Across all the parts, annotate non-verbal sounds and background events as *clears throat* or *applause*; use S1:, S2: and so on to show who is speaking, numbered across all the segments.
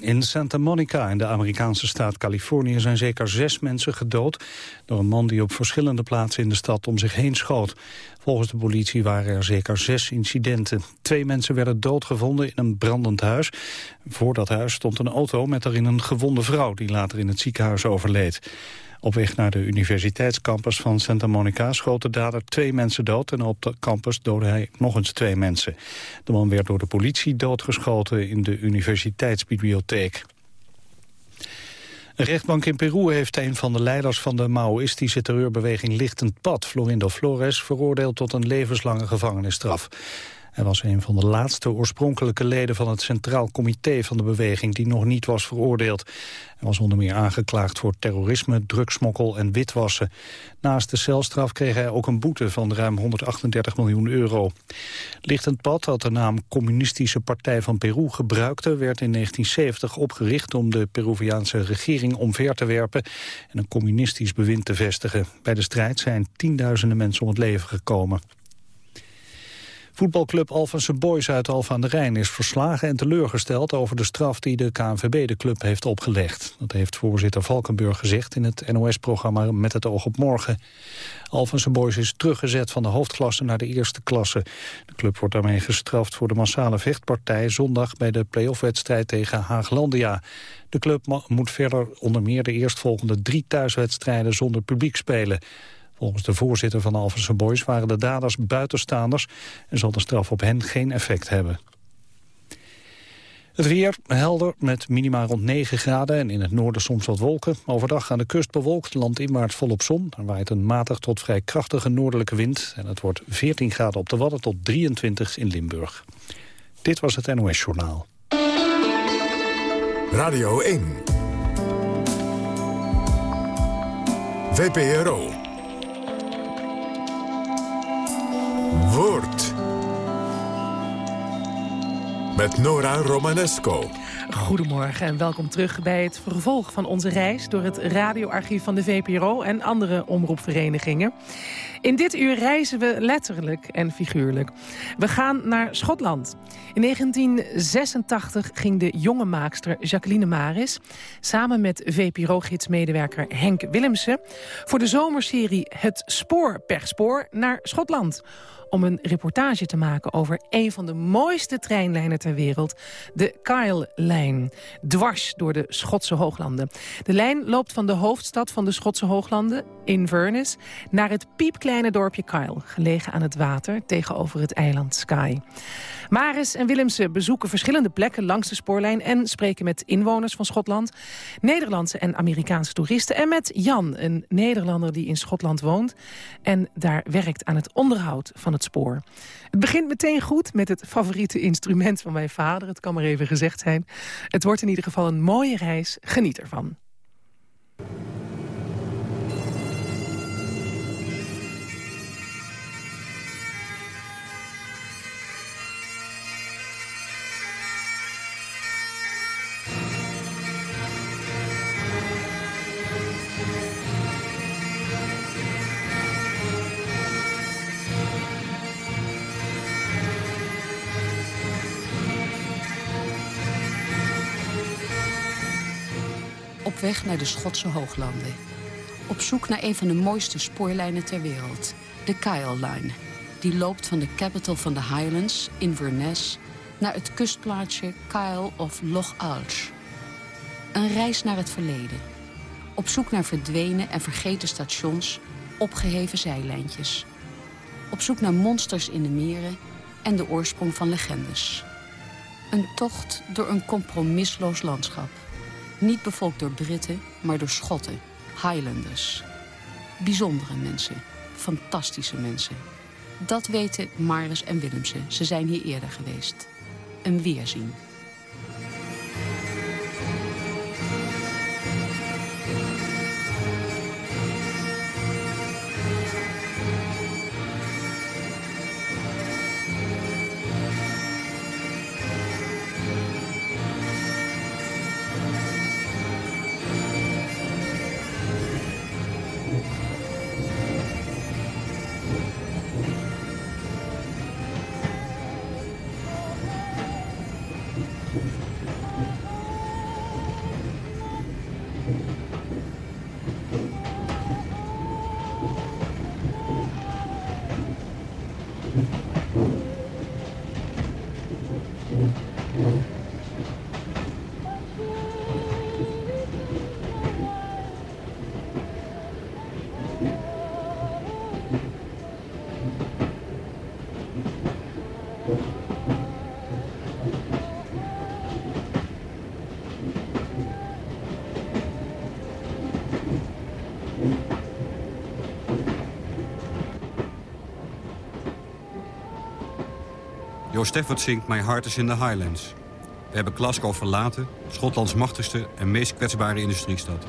S1: In Santa Monica in de Amerikaanse staat Californië zijn zeker zes mensen gedood... door een man die op verschillende plaatsen in de stad om zich heen schoot. Volgens de politie waren er zeker zes incidenten. Twee mensen werden doodgevonden in een brandend huis. Voor dat huis stond een auto met erin een gewonde vrouw... die later in het ziekenhuis overleed. Op weg naar de universiteitscampus van Santa Monica schoot de dader twee mensen dood... en op de campus doodde hij nog eens twee mensen. De man werd door de politie doodgeschoten in de universiteitsbibliotheek. Een rechtbank in Peru heeft een van de leiders van de Maoïstische terreurbeweging Lichtend Pad, Florindo Flores, veroordeeld tot een levenslange gevangenisstraf. Hij was een van de laatste oorspronkelijke leden van het Centraal Comité van de beweging die nog niet was veroordeeld. Hij was onder meer aangeklaagd voor terrorisme, drugsmokkel en witwassen. Naast de celstraf kreeg hij ook een boete van ruim 138 miljoen euro. Lichtend Pad dat de naam Communistische Partij van Peru gebruikte... werd in 1970 opgericht om de Peruviaanse regering omver te werpen... en een communistisch bewind te vestigen. Bij de strijd zijn tienduizenden mensen om het leven gekomen. Voetbalclub Alphense Boys uit Alphen aan de Rijn is verslagen en teleurgesteld over de straf die de KNVB de club heeft opgelegd. Dat heeft voorzitter Valkenburg gezegd in het NOS-programma Met het oog op morgen. Alphense Boys is teruggezet van de hoofdklasse naar de eerste klasse. De club wordt daarmee gestraft voor de massale vechtpartij zondag bij de playoff-wedstrijd tegen Haaglandia. De club moet verder onder meer de eerstvolgende drie thuiswedstrijden zonder publiek spelen. Volgens de voorzitter van Alphense Boys waren de daders buitenstaanders... en zal de straf op hen geen effect hebben. Het weer helder met minima rond 9 graden en in het noorden soms wat wolken. Overdag aan de kust bewolkt, landinwaarts volop zon. Er waait een matig tot vrij krachtige noordelijke wind. En het wordt 14 graden op de Wadden tot 23 in Limburg. Dit was het NOS Journaal.
S2: Radio 1. VPRO. Woord. Met Nora Romanesco.
S3: Goedemorgen en welkom terug bij het vervolg van onze reis... door het radioarchief van de VPRO en andere omroepverenigingen. In dit uur reizen we letterlijk en figuurlijk. We gaan naar Schotland. In 1986 ging de jonge maakster Jacqueline Maris... samen met VPRO-gidsmedewerker Henk Willemsen... voor de zomerserie Het Spoor per Spoor naar Schotland om een reportage te maken over een van de mooiste treinlijnen ter wereld, de Kyle-lijn, dwars door de Schotse hooglanden. De lijn loopt van de hoofdstad van de Schotse hooglanden, Inverness, naar het piepkleine dorpje Kyle, gelegen aan het water tegenover het eiland Skye. Maris en Willemsen bezoeken verschillende plekken langs de spoorlijn... en spreken met inwoners van Schotland, Nederlandse en Amerikaanse toeristen... en met Jan, een Nederlander die in Schotland woont... en daar werkt aan het onderhoud van het spoor. Het begint meteen goed met het favoriete instrument van mijn vader. Het kan maar even gezegd zijn. Het wordt in ieder geval een mooie reis. Geniet ervan.
S4: Op weg naar de Schotse hooglanden. Op zoek naar een van de mooiste spoorlijnen ter wereld, de Kyle Line. Die loopt van de capital van de Highlands, Inverness... naar het kustplaatsje Kyle of Loch Alsh. Een reis naar het verleden. Op zoek naar verdwenen en vergeten stations, opgeheven zijlijntjes. Op zoek naar monsters in de meren en de oorsprong van legendes. Een tocht door een compromisloos landschap. Niet bevolkt door Britten, maar door Schotten, Highlanders. Bijzondere mensen, fantastische mensen. Dat weten Maris en Willemsen. Ze zijn hier eerder geweest. Een weerzien.
S5: Joost Steffert zingt My Heart is in the Highlands. We hebben Glasgow verlaten, Schotlands machtigste en meest kwetsbare industriestad.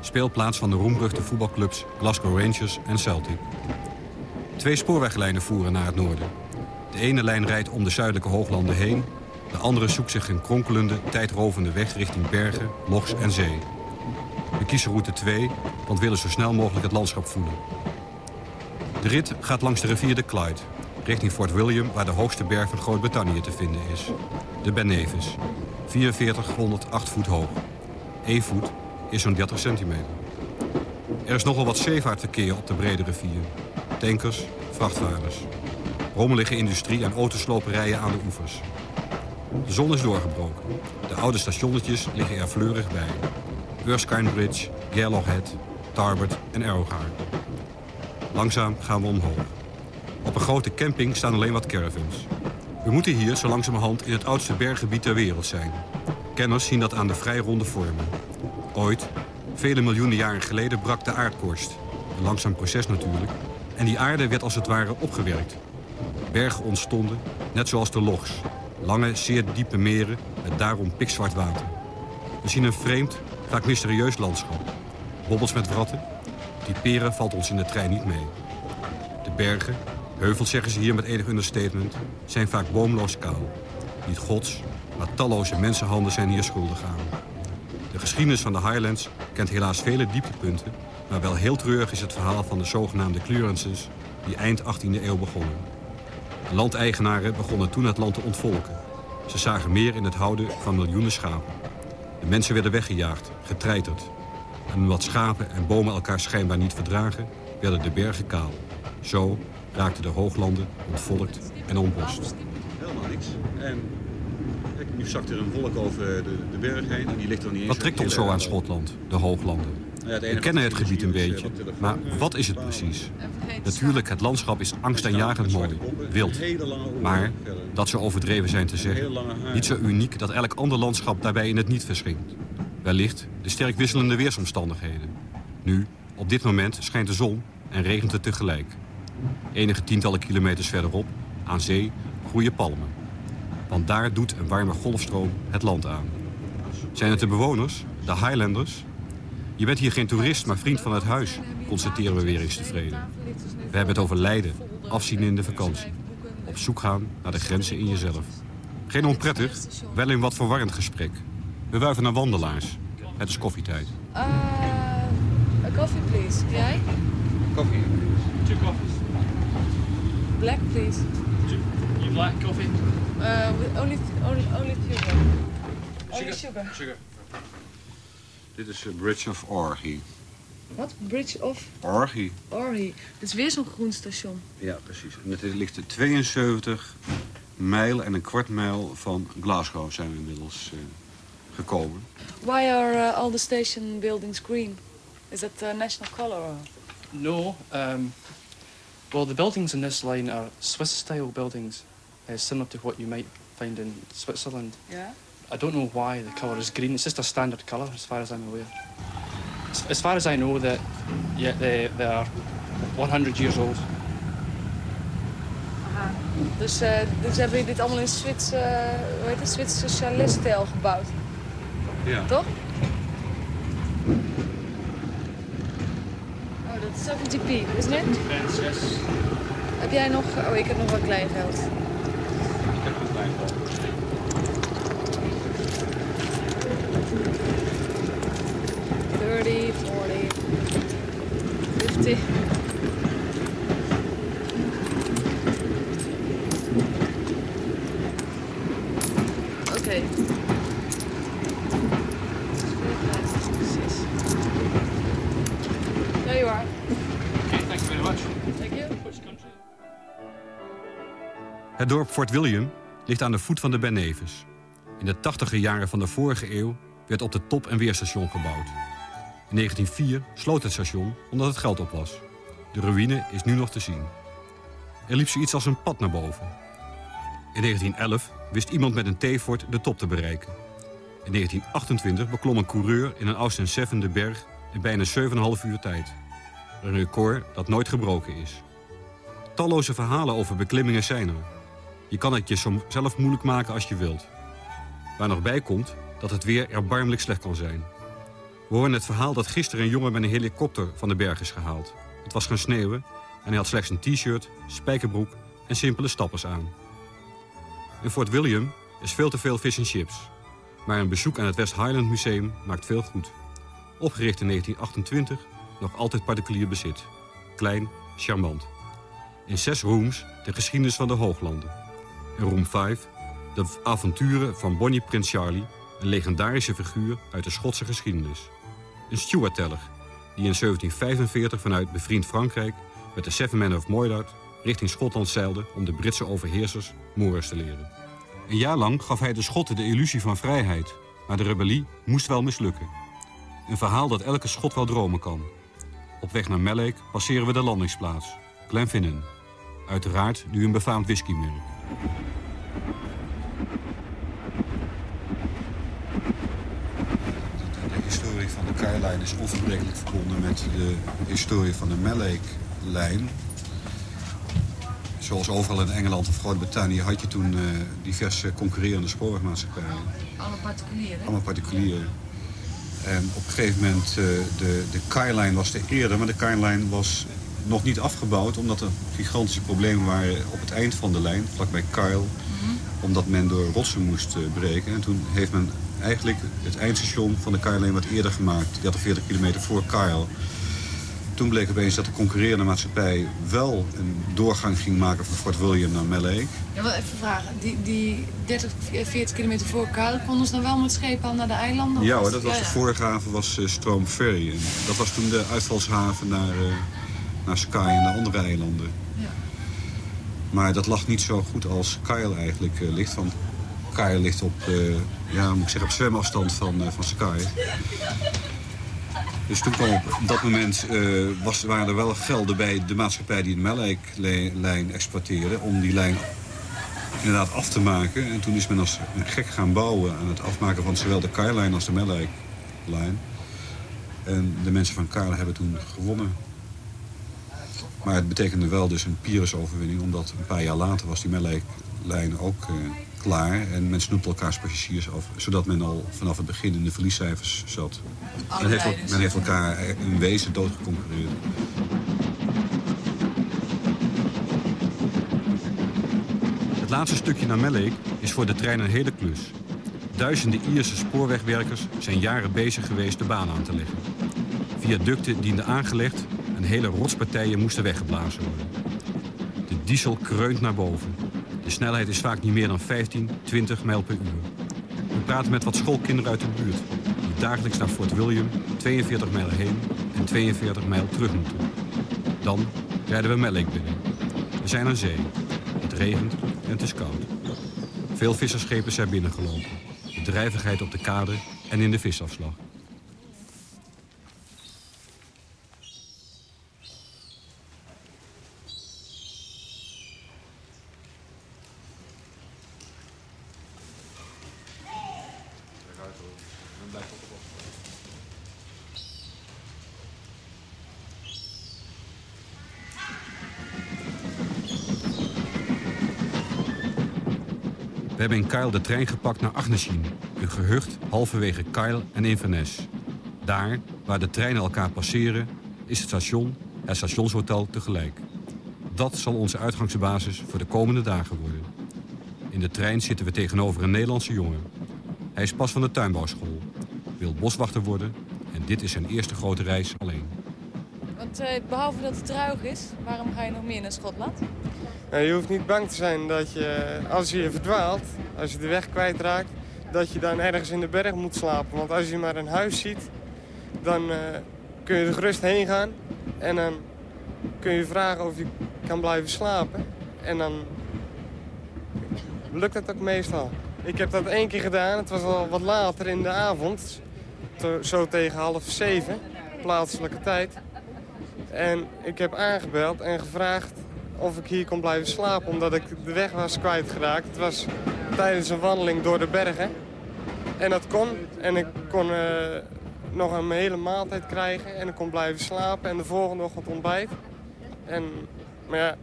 S5: Speelplaats van de roemruchte voetbalclubs Glasgow Rangers en Celtic. Twee spoorweglijnen voeren naar het noorden. De ene lijn rijdt om de zuidelijke hooglanden heen. De andere zoekt zich een kronkelende, tijdrovende weg richting bergen, logs en zee. We kiezen route 2, want willen zo snel mogelijk het landschap voelen. De rit gaat langs de rivier de Clyde, richting Fort William... waar de hoogste berg van Groot-Brittannië te vinden is. De Ben Nevis, 4408 voet hoog. Eén voet is zo'n 30 centimeter. Er is nogal wat zeevaartverkeer op de brede rivier. Tankers, vrachtwagens. Rommelige industrie en autosloperijen aan de oevers. De zon is doorgebroken. De oude stationnetjes liggen er fleurig bij. Erskine Bridge, Gerloch Head, Tarbert en Arrowhead. Langzaam gaan we omhoog. Grote camping staan alleen wat caravans. We moeten hier zo langzamerhand in het oudste berggebied ter wereld zijn. Kenners zien dat aan de vrij ronde vormen. Ooit, vele miljoenen jaren geleden, brak de aardkorst. Een langzaam proces natuurlijk. En die aarde werd als het ware opgewerkt. Bergen ontstonden, net zoals de logs. Lange, zeer diepe meren met daarom pikzwart water. We zien een vreemd, vaak mysterieus landschap. Bobbels met wratten. Typeren valt ons in de trein niet mee. De bergen, heuvels zeggen ze hier met enig understatement, zijn vaak boomloos kaal. Niet gods, maar talloze mensenhanden zijn hier schuldig aan. De geschiedenis van de Highlands kent helaas vele dieptepunten... maar wel heel treurig is het verhaal van de zogenaamde clearances... die eind 18e eeuw begonnen. De landeigenaren begonnen toen het land te ontvolken. Ze zagen meer in het houden van miljoenen schapen. De mensen werden weggejaagd, getreiterd. En omdat schapen en bomen elkaar schijnbaar niet verdragen... werden de bergen kaal. Zo raakten de hooglanden ontvolkt en ontbost.
S6: Helemaal niks. En kijk, nu zakt er een wolk over de, de berg heen en die ligt er niet eens...
S5: Wat trekt ons zo aan Schotland, de hooglanden?
S6: Nou ja, het
S5: We kennen het gebied een
S6: eh,
S5: beetje, maar wat is het precies? Natuurlijk, het landschap is angstaanjagend mooi, wild. Maar dat zou overdreven zijn te zeggen. Niet zo uniek dat elk ander landschap daarbij in het niet verschinkt. Wellicht de sterk wisselende weersomstandigheden. Nu, op dit moment, schijnt de zon en regent het tegelijk. Enige tientallen kilometers verderop, aan zee, groeien palmen. Want daar doet een warme golfstroom het land aan. Zijn het de bewoners, de Highlanders? Je bent hier geen toerist, maar vriend van het huis, constateren we weer eens tevreden. We hebben het over lijden, afzien in de vakantie. Op zoek gaan naar de grenzen in jezelf. Geen onprettig, wel een wat verwarrend gesprek. We wuiven naar wandelaars. Het is koffietijd.
S7: Uh, a coffee, please. Jij?
S6: Koffie.
S8: Two coffees.
S7: Black, please.
S8: You black coffee?
S7: Uh, with only, only, only sugar. Only sugar.
S8: Sugar.
S6: Dit is de Bridge of Orgy.
S7: Wat? Bridge of
S6: Orgy?
S7: Orhy. Dit is weer zo'n groen station.
S6: Ja, precies. En het ligt 72 mijl en een kwart mijl van Glasgow zijn we inmiddels eh, gekomen.
S7: Why are uh, all the station buildings green? Is that uh, national color? Or?
S8: No. Um, well, the buildings in this line are Swiss-style buildings, uh, similar to what you might find in Switzerland.
S7: Yeah.
S8: I don't know why the colour is green. It's just a standard colour, as far as I'm aware. As, as far as I know, that yeah, they, they are 100 years old.
S7: Dus, uh, dus hebben jullie dit allemaal in Zwits, uh, hoe heet het, Zwitserse chalet-stijl gebouwd,
S6: Ja.
S7: toch? 70p, isn't it?
S8: Fence, yes.
S7: Heb jij nog... Oh, ik heb nog wat klein geld.
S6: Ik heb een klein geld.
S7: Thirty, forty, fifty. Oké. There you are.
S8: Okay, thank you very much.
S7: Thank you.
S8: Which country?
S5: Het dorp Fort William ligt aan de voet van de Ben Nevis. In de tachtiger jaren van de vorige eeuw werd op de top een weerstation gebouwd. In 1904 sloot het station omdat het geld op was. De ruïne is nu nog te zien. Er liep zoiets als een pad naar boven. In 1911 wist iemand met een T-fort de top te bereiken. In 1928 beklom een coureur in een Austin 7 de berg in bijna 7,5 uur tijd. Een record dat nooit gebroken is. Talloze verhalen over beklimmingen zijn er. Je kan het je zelf moeilijk maken als je wilt. Waar nog bij komt dat het weer erbarmelijk slecht kan zijn. We horen het verhaal dat gisteren een jongen met een helikopter van de berg is gehaald. Het was gaan sneeuwen en hij had slechts een t-shirt, spijkerbroek en simpele stappers aan. In Fort William is veel te veel fish and chips. Maar een bezoek aan het West Highland Museum maakt veel goed. Opgericht in 1928, nog altijd particulier bezit. Klein, charmant. In zes rooms de geschiedenis van de Hooglanden. In room 5 de avonturen van Bonnie Prins Charlie... een legendarische figuur uit de Schotse geschiedenis. Een Stuart-teller die in 1745 vanuit bevriend Frankrijk... met de Seven Men of Moydart richting Schotland zeilde... om de Britse overheersers Moors te leren. Een jaar lang gaf hij de Schotten de illusie van vrijheid... maar de rebellie moest wel mislukken. Een verhaal dat elke Schot wel dromen kan. Op weg naar Melleek passeren we de landingsplaats, Glenfinnan. Uiteraard nu een befaamd whiskymerk.
S6: De historie van de Kailijn is onverbrekelijk verbonden met de historie van de Melleek-lijn. Zoals overal in Engeland of Groot-Brittannië had je toen uh, diverse concurrerende spoorwegmaatschappijen.
S7: Alle particulieren?
S6: Allemaal particulieren. En op een gegeven moment, uh, de, de was de eerder, maar de Kylijn was nog niet afgebouwd... omdat er gigantische problemen waren op het eind van de lijn, vlakbij Kyle. Mm Omdat men door rotsen moest uh, breken. En toen heeft men eigenlijk het eindstation van de Kylijn wat eerder gemaakt. 30, 40 kilometer voor Kyle. Toen bleek opeens dat de concurrerende maatschappij wel een doorgang ging maken van Fort William naar Mallee.
S7: Ja, wel even vragen. Die, die 30, 40 kilometer voor Kuil, konden ze dan wel met schepen al naar de eilanden?
S6: Ja hoor, dat was de vorige haven was uh, Stroom Ferry. En dat was toen de uitvalshaven naar, uh, naar Sky en de andere eilanden.
S7: Ja.
S6: Maar dat lag niet zo goed als Kyle eigenlijk uh, ligt. Want Kyle ligt op, ja, moet ik zeggen, op zwemafstand van, van Sky. Dus toen kwam op dat moment uh, was, waren er wel gelden bij de maatschappij die de Melk-lijn exploiteerde... om die lijn inderdaad af te maken. En toen is men als een gek gaan bouwen aan het afmaken van zowel de Kairlijn als de Melk-lijn. En de mensen van Kaarle hebben toen gewonnen. Maar het betekende wel dus een Pyrrhus-overwinning... omdat een paar jaar later was die Melk-lijn ook... Uh, klaar. En men snoept elkaars passagiers af. Zodat men al vanaf het begin in de verliescijfers zat. Men heeft, men heeft elkaar in wezen doodgeconcurreerd.
S5: Het laatste stukje naar Melleek is voor de trein een hele klus. Duizenden Ierse spoorwegwerkers zijn jaren bezig geweest de baan aan te leggen. Viaducten dienden aangelegd en hele rotspartijen moesten weggeblazen worden. De diesel kreunt naar boven. De snelheid is vaak niet meer dan 15, 20 mijl per uur. We praten met wat schoolkinderen uit de buurt... die dagelijks naar Fort William 42 mijl heen en 42 mijl terug moeten. Dan rijden we Mellik binnen. We zijn aan zee. Het regent en het is koud. Veel visserschepen zijn binnengelopen. Bedrijvigheid op de kade en in de visafslag. We hebben in Kyle de trein gepakt naar Agneschien, een gehucht halverwege Kyle en Inverness. Daar, waar de treinen elkaar passeren, is het station en stationshotel tegelijk. Dat zal onze uitgangsbasis voor de komende dagen worden. In de trein zitten we tegenover een Nederlandse jongen. Hij is pas van de tuinbouwschool, wil boswachter worden en dit is zijn eerste grote reis alleen.
S7: Want uh, behalve dat het ruig is, waarom ga je nog meer naar Schotland?
S9: Je hoeft niet bang te zijn dat je, als je je verdwaalt, als je de weg kwijtraakt, dat je dan ergens in de berg moet slapen. Want als je maar een huis ziet, dan uh, kun je er gerust heen gaan. En dan kun je vragen of je kan blijven slapen. En dan lukt dat ook meestal. Ik heb dat één keer gedaan. Het was al wat later in de avond. Zo tegen half zeven, plaatselijke tijd. En ik heb aangebeld en gevraagd of ik hier kon blijven slapen, omdat ik de weg was kwijtgeraakt. Het was tijdens een wandeling door de bergen. En dat kon. En ik kon uh, nog een hele maaltijd krijgen en ik kon blijven slapen en de volgende ochtend ontbijt. En, maar ja,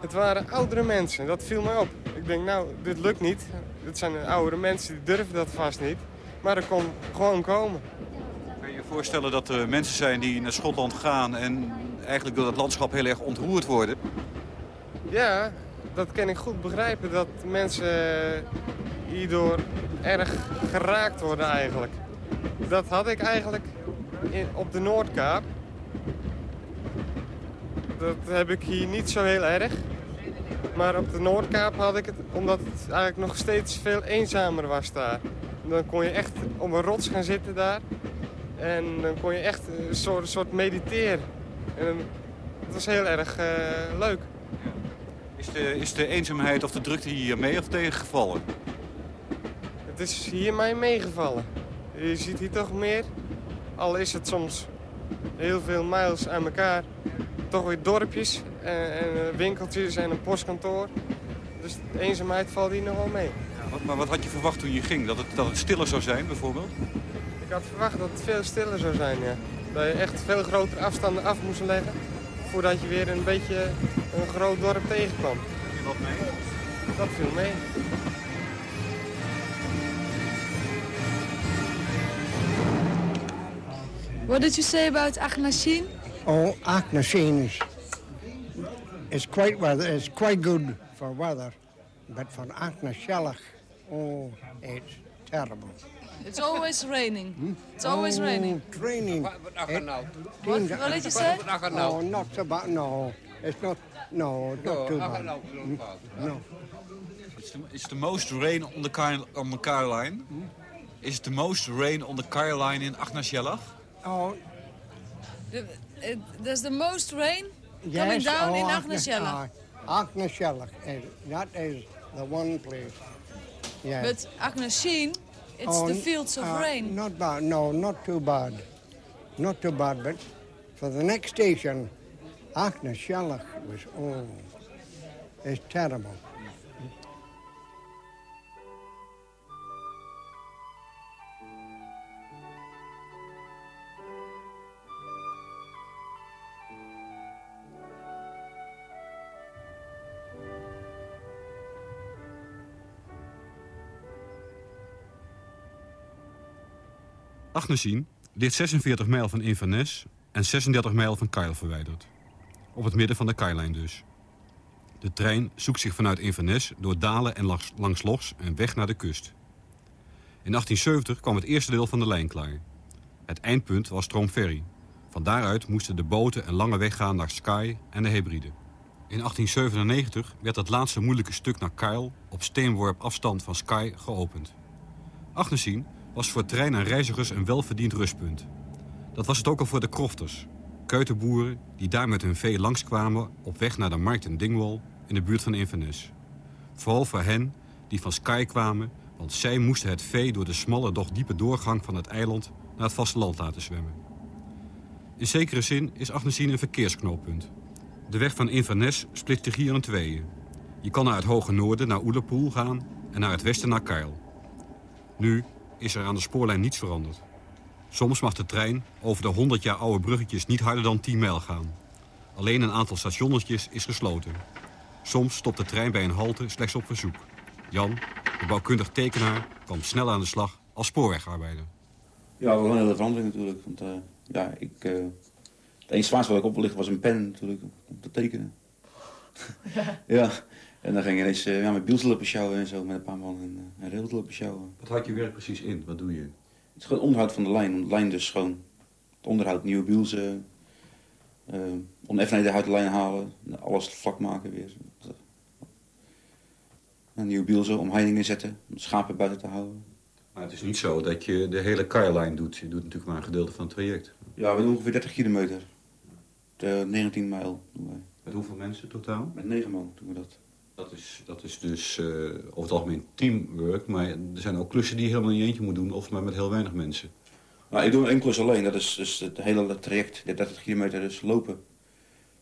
S9: het waren oudere mensen, dat viel mij op. Ik denk, nou, dit lukt niet. Dit zijn oudere mensen, die durven dat vast niet. Maar dat kon gewoon komen.
S5: Voorstellen dat er mensen zijn die naar Schotland gaan... en eigenlijk door het landschap heel erg ontroerd worden?
S9: Ja, dat kan ik goed begrijpen. Dat mensen hierdoor erg geraakt worden eigenlijk. Dat had ik eigenlijk op de Noordkaap. Dat heb ik hier niet zo heel erg. Maar op de Noordkaap had ik het, omdat het eigenlijk nog steeds veel eenzamer was daar. Dan kon je echt op een rots gaan zitten daar. En dan kon je echt een soort, soort mediteren. En het was heel erg uh, leuk.
S5: Is de, is de eenzaamheid of de drukte hier mee of tegengevallen?
S9: Het is hier mij meegevallen. Je ziet hier toch meer, al is het soms heel veel miles aan elkaar, toch weer dorpjes en, en winkeltjes en een postkantoor. Dus de eenzaamheid valt hier nog wel mee.
S5: Ja, maar wat had je verwacht toen je ging? Dat het, dat het stiller zou zijn bijvoorbeeld?
S9: Ik had verwacht dat het veel stiller zou zijn, ja. Dat je echt veel grotere afstanden af moest leggen voordat je weer een beetje een groot dorp tegenkwam.
S5: Viel dat mee?
S9: Dat viel mee.
S7: What did you say about Agnasin?
S10: Oh, Agnasin is, is quite weather. It's quite good for weather, but for Agnaselach, oh, it's terrible.
S7: It's always raining. Hmm? It's always oh, raining.
S10: Raining.
S7: What, what did you say?
S10: Oh, not so bad. No, it's not. No, not too bad. No.
S5: It's the, it's the most rain on the car on the car line. Hmm? Is it the most rain on the car line in Agnaselach?
S10: Oh.
S7: The, it, there's the most rain yes, coming down oh, in
S10: Agnaselach. Agnaselach, that is the one place. Yes.
S7: But Agnasin it's the fields of uh, rain.
S10: Not bad. No, not too bad. Not too bad. But for the next station, Schellach was, oh, it's terrible.
S5: 'Agnesien ligt 46 mijl van Inverness en 36 mijl van Kyle verwijderd. Op het midden van de Kylijn dus. De trein zoekt zich vanuit Inverness door dalen en langs, langs logs en weg naar de kust. In 1870 kwam het eerste deel van de lijn klaar. Het eindpunt was Ferry. Van daaruit moesten de boten een lange weg gaan naar Skye en de Hebride. In 1897 werd het laatste moeilijke stuk naar Kyle op steenworp afstand van Skye geopend. Agnesien was voor trein en reizigers een welverdiend rustpunt. Dat was het ook al voor de krofters, keuterboeren die daar met hun vee langskwamen op weg naar de markt in Dingwall in de buurt van Inverness. Vooral voor hen die van Skye kwamen, want zij moesten het vee door de smalle, doch diepe doorgang van het eiland naar het vasteland laten zwemmen. In zekere zin is Agnesien een verkeersknooppunt. De weg van Inverness split zich hier in tweeën. Je kan naar het hoge noorden, naar Oelerpoel gaan en naar het westen naar Keil. Nu is er aan de spoorlijn niets veranderd. Soms mag de trein over de 100 jaar oude bruggetjes niet harder dan 10 mijl gaan. Alleen een aantal stationnetjes is gesloten. Soms stopt de trein bij een halte slechts op verzoek. Jan, de bouwkundig tekenaar, kwam snel aan de slag als spoorwegarbeider.
S11: Ja, was een hele verandering natuurlijk. Want uh, ja, ik, uh, het enige zwaarste wat ik op was een pen natuurlijk, om te tekenen. *laughs* Ja. En dan ging je ineens uh, ja, met bielslopen sjouwen en zo, met een paar man en, uh, railslopen sjouwen.
S5: Wat houdt je werk precies in? Wat doe je? Het
S11: is gewoon onderhoud van de lijn. Om de lijn dus gewoon het onderhoud, nieuwe bielsen, uh, oneffenheden uit de lijn halen, alles vlak maken weer. Een nieuwe bielsen, omheiningen zetten, om schapen buiten te houden.
S5: Maar het is niet zo dat je de hele Kairline doet. Je doet natuurlijk maar een gedeelte van het traject.
S11: Ja, we doen ongeveer 30 kilometer. De 19 mijl doen wij.
S5: Met hoeveel mensen totaal?
S11: Met 9 man doen we dat.
S5: Dat is, dat is dus uh, over het algemeen teamwork. Maar er zijn ook klussen die je helemaal in eentje moet doen. Of maar met heel weinig mensen.
S11: Nou, ik doe één klus alleen. Dat is het hele traject, de 30 kilometer, dus lopen.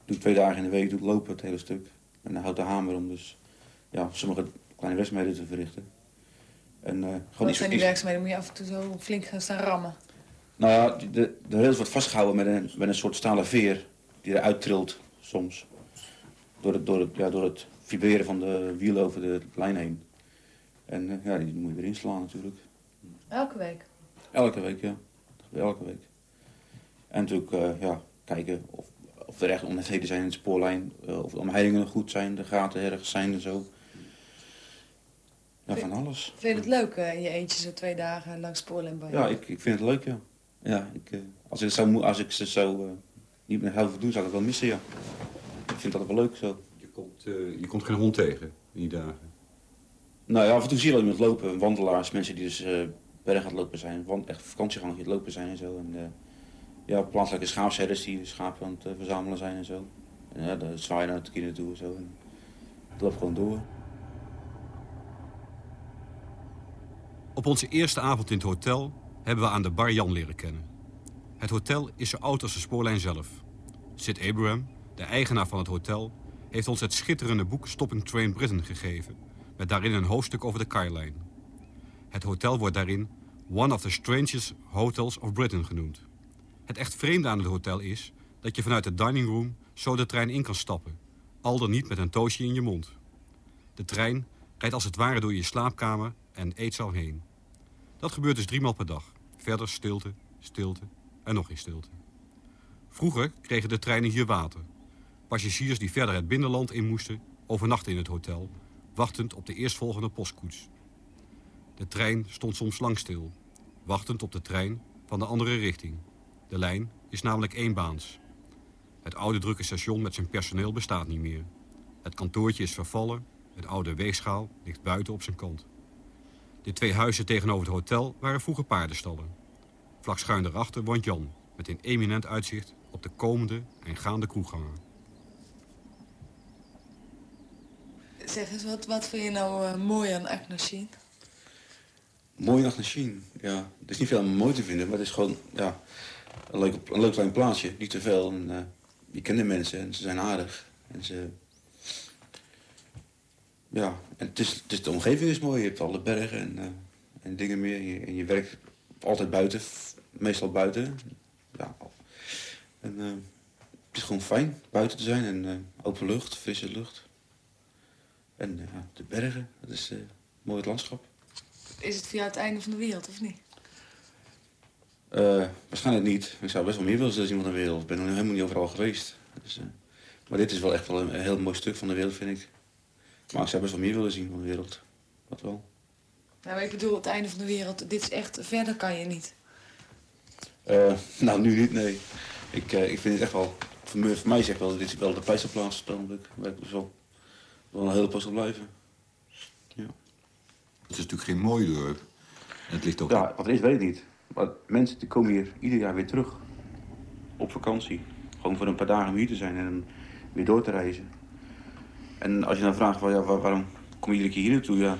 S11: doe ik twee dagen in de week doe ik lopen het hele stuk. En dan houdt de hamer om dus ja, sommige kleine werkzaamheden te verrichten. En, uh, gewoon
S7: Wat
S11: iets-
S7: zijn die werkzaamheden? Moet je af en toe zo flink gaan staan rammen?
S11: Nou ja, de, de rails wordt vastgehouden met een, met een soort stalen veer die eruit trilt soms. Door het, door, het, ja, door het vibreren van de wielen over de lijn heen. En eh, ja, die moet je weer inslaan natuurlijk.
S7: Elke week?
S11: Elke week, ja. Elke week. En natuurlijk eh, ja, kijken of, of er echt oneffecten zijn in de spoorlijn. eh, of de omheidingen goed zijn, de gaten ergens zijn en zo. Ja, van alles.
S7: Vind je het leuk in je eentje zo twee dagen langs spoorlijn bij?
S11: Ja, ik, ik vind het leuk, ja. ja ik, als, ik zou, mo- als ik ze zo niet meer heel veel doen, zou ik het wel missen, ja. Ik vind dat wel leuk zo.
S6: Je komt, eh, je komt geen hond tegen in die dagen.
S11: Nou ja, af en toe zie je wel iemand lopen, wandelaars, mensen die dus eh berg aan het lopen zijn, want echt vakantiegangers die aan het lopen zijn en zo. En eh, ja, plaatselijke schaapsherders die schapen aan het verzamelen zijn en zo. En ja, daar zwaai je naar het kind naartoe en zo. En het loopt gewoon door.
S5: Op onze eerste avond in het hotel hebben we aan de bar Jan leren kennen. Het hotel is zo oud als de spoorlijn zelf. Sid Abraham, de eigenaar van het hotel, heeft ons het schitterende boek Stopping Train Britain gegeven... met daarin een hoofdstuk over de Kyle-lijn. Het hotel wordt daarin One of the Strangest Hotels of Britain genoemd. Het echt vreemde aan het hotel is dat je vanuit de dining room zo de trein in kan stappen... al dan niet met een toosje in je mond. De trein rijdt als het ware door je slaapkamer en eetzaal heen. Dat gebeurt dus driemaal per dag. Verder stilte, stilte en nog eens stilte. Vroeger kregen de treinen hier water. Passagiers die verder het binnenland in moesten, overnachten in het hotel, wachtend op de eerstvolgende postkoets. De trein stond soms lang stil, wachtend op de trein van de andere richting. De lijn is namelijk eenbaans. Het oude drukke station met zijn personeel bestaat niet meer. Het kantoortje is vervallen, het oude weegschaal ligt buiten op zijn kant. De twee huizen tegenover het hotel waren vroeger paardenstallen. Vlak schuin daarachter woont Jan, met een eminent uitzicht op de komende en gaande kroegganger.
S7: Zeg eens, wat, wat vind je nou eh, mooi aan Agnosien?
S11: Mooi Chine. Ja, er is niet veel aan mooi te vinden, maar het is gewoon ja, een, leuk, een leuk klein plaatsje. Niet te veel. En, eh, je kent de mensen en ze zijn aardig. En ze... Ja, en het is, het is, de omgeving is mooi. Je hebt alle bergen en, eh, en dingen meer. En je, en je werkt altijd buiten, meestal buiten. Ja. En het is gewoon fijn buiten te zijn en open lucht, frisse lucht. En eh, de bergen, dat is eh mooi het landschap.
S7: Is het voor jou het einde van de wereld, of niet?
S11: Eh, waarschijnlijk niet. Ik zou best wel meer willen zien van de wereld. Ik ben nog helemaal niet overal geweest. Dus, maar dit is wel echt wel een, heel mooi stuk van de wereld, vind ik. Maar ik zou best wel meer willen zien van de wereld. Dat wel.
S7: Nou, maar ik bedoel, het einde van de wereld, dit is echt, verder kan je niet.
S11: Nou, nu niet, nee. Ik, ik vind het echt wel... Voor mij, voor mij is echt wel, dit is wel de beste plaats op het ogenblik. Waar ik dus wel, wel een hele poos op blijven.
S6: Het is natuurlijk geen mooi dorp. En het ligt ook...
S11: Ja, wat er is, weet ik niet. Maar mensen die komen hier ieder jaar weer terug. Op vakantie. Gewoon voor een paar dagen om hier te zijn en weer door te reizen. En als je dan vraagt, ja, waar- waarom kom je iedere keer hier naartoe? Ja,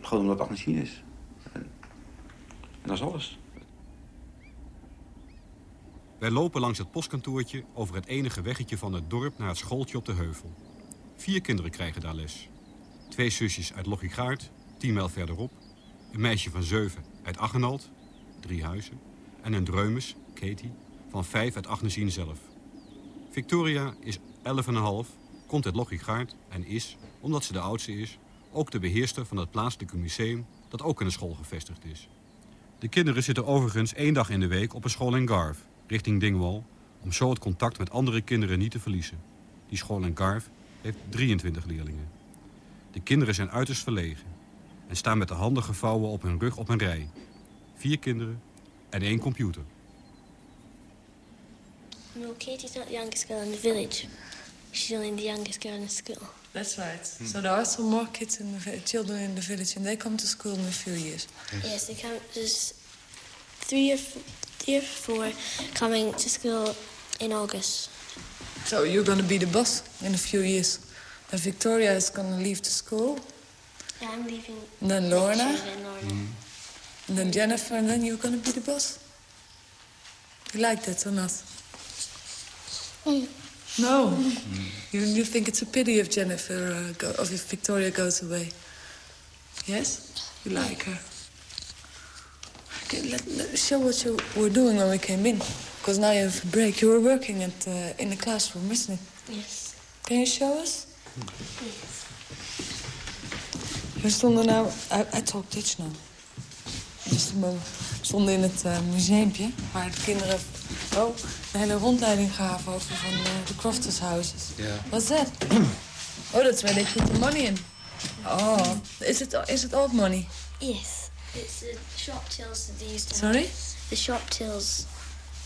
S11: gewoon omdat het Agnesien is. En, en dat is alles.
S5: Wij lopen langs het postkantoortje over het enige weggetje van het dorp naar het schooltje op de heuvel. Vier kinderen krijgen daar les. Twee zusjes uit Lochigaard, tien mijl verderop. Een meisje van zeven uit Achenald, drie huizen. En een dreumes, Katie, van vijf uit Agnesien zelf. Victoria is 11,5, komt uit Lochigaard en is, omdat ze de oudste is... ook de beheerster van het plaatselijke museum dat ook in de school gevestigd is. De kinderen zitten overigens één dag in de week op een school in Garf, richting Dingwall... om zo het contact met andere kinderen niet te verliezen. Die school in Garf heeft 23 leerlingen. De kinderen zijn uiterst verlegen en staan met de handen gevouwen op hun rug op een rij. Vier kinderen en één computer.
S12: No, Katie's not the youngest girl in the village. She's only the youngest girl in the school.
S7: That's right. So there are some more kids in the children in the village, and they come to school in a few years.
S12: Yes, they come. There's three or three or four coming to school in August.
S7: So you're going to be the boss in a few years. And Victoria is going to leave the school.
S12: Yeah, I'm leaving.
S7: And then Lorna.
S12: year, then Lorna.
S7: And then Jennifer, and then you're going to be the boss. You like that or not?
S12: Mm.
S13: No. You, you think it's a pity if Jennifer, uh, go, of if Victoria goes away? Yes? You like her? Okay, let, let, show what you were doing when we came in. Because now you have a break. You were working at, uh, in the classroom, isn't it?
S12: Yes.
S13: Can you show us? We stonden nou... I, I talk Dutch now. Just a moment. We stonden in het uh, museumpje, waar de kinderen oh, een hele rondleiding gaven over van uh, de Crofters houses.
S14: Ja.
S13: What's that? *clears throat* oh, that's where they put the money in. Oh, is it, is it old money?
S12: Yes. It's the shop tills that they used to
S13: Sorry?
S12: have. The shop tills.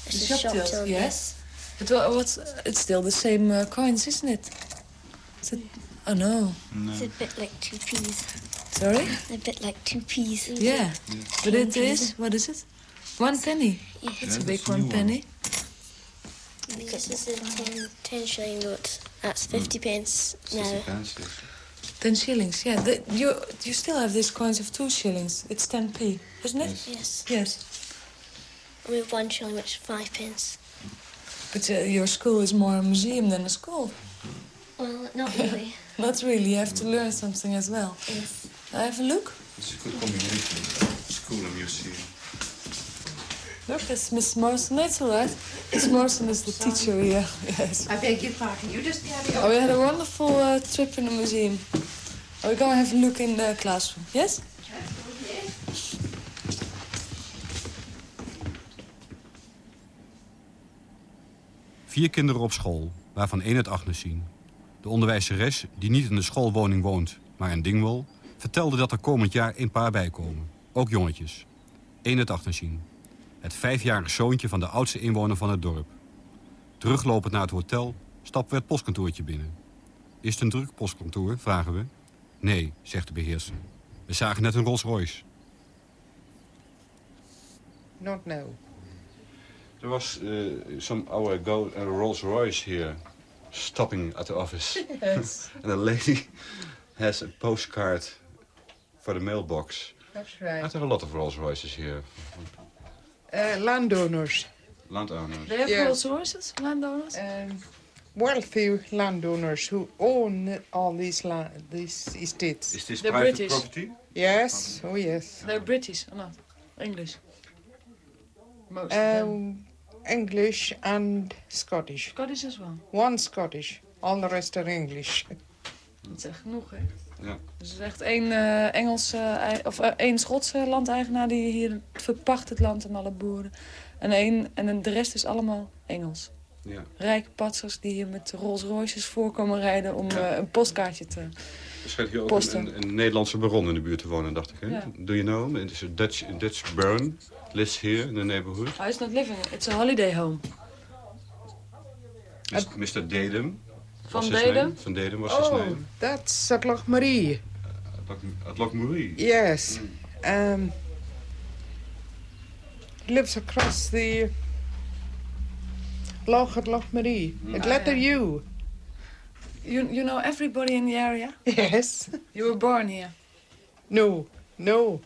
S12: It's
S13: The shop tills, yes. But wha- what's, it's still the same uh, coins, isn't it? Is it? Oh, no.
S12: It's a bit like two peas.
S13: Sorry?
S12: A bit like two peas.
S13: Yeah. But
S12: Ten
S13: it
S12: peas.
S13: is, what is it? One penny.
S12: Yeah.
S13: That's
S12: Yeah,
S13: a big one
S12: one.
S13: penny.
S12: This is a ten shilling note. That's 50 pence now.
S13: Ten shillings, yeah. The, you you still have these coins of two shillings. It's ten p, isn't it?
S12: Yes.
S13: Yes.
S12: We have one shilling, which is five pence.
S13: But uh, your school is more a museum than a school.
S12: Well, not really. *laughs*
S13: Not really. You have to learn something as well.
S12: yes.
S13: I have a look.
S14: It's a good combination. School and museum.
S13: Look, that's Miss Morrison. That's all right. Miss Morrison is the teacher here. *laughs* Yes.
S15: I beg your pardon. You just carry
S13: Oh, we had a wonderful uh, trip in the museum. Are we going to have a look in the classroom? Yes?
S5: Vier kinderen op school, waarvan één het Agnes zien. De onderwijzeres, die niet in de schoolwoning woont, maar in Dingwall... vertelde dat er komend jaar een paar bijkomen. Ook jongetjes. Eén het Agnes zien. Het vijfjarige zoontje van de oudste inwoner van het dorp. Teruglopend naar het hotel stappen we het postkantoortje binnen. Is het een druk postkantoor, vragen we. Nee, zegt de beheerser. We zagen net een Rolls Royce.
S15: Not now.
S14: There was uh, some hour ago a Rolls Royce here, stopping at the office. *laughs*
S15: Yes.
S14: and a lady has a postcard for the mailbox.
S15: That's
S14: Are
S15: right.
S14: there a lot of Rolls Royces here?
S15: Uh, landowners.
S14: Landowners.
S13: They have
S15: Yeah.
S13: Rolls Royces, landowners?
S15: Um, wealthy landowners who own all these la- these estates.
S14: Is this
S13: They're
S14: private
S13: British.
S14: property?
S15: Yes. Oh yes.
S13: They're British or not? English? Most of them.
S15: Um, English and Scottish.
S13: Scottish as well.
S15: One Scottish. All the rest are English. *laughs*
S13: Dat is echt genoeg, hè?
S14: Ja.
S13: Dus er is echt één uh, Engelse, ei- of eh, één Schotse landeigenaar die hier verpacht het land aan alle boeren. En, één, en de rest is allemaal Engels.
S14: Ja.
S13: Rijke patsers die hier met Rolls Royces voorkomen rijden om eh, een postkaartje te...
S14: Er schijnt hier ook
S13: Posten.
S14: een, een, een Nederlandse baron in de buurt te wonen, dacht ik. Hè?
S13: Ja.
S14: Do you know him? It is a Dutch, a Dutch baron. Lives here in the neighborhood.
S13: Oh, it's not living, it's a holiday home.
S14: Mr. Mr. Dedem.
S13: Van
S14: was his
S13: Dedem?
S14: name. Van Dedem was his
S15: Oh,
S14: name.
S15: that's at Loch Marie.
S14: At Loch Marie.
S15: Yes. Um, lives across the Loch at Loch Marie. At
S13: Ah,
S15: letter
S13: yeah.
S15: U.
S13: You, you know everybody in the area? *laughs*
S15: Yes.
S13: You were born here.
S15: No, no.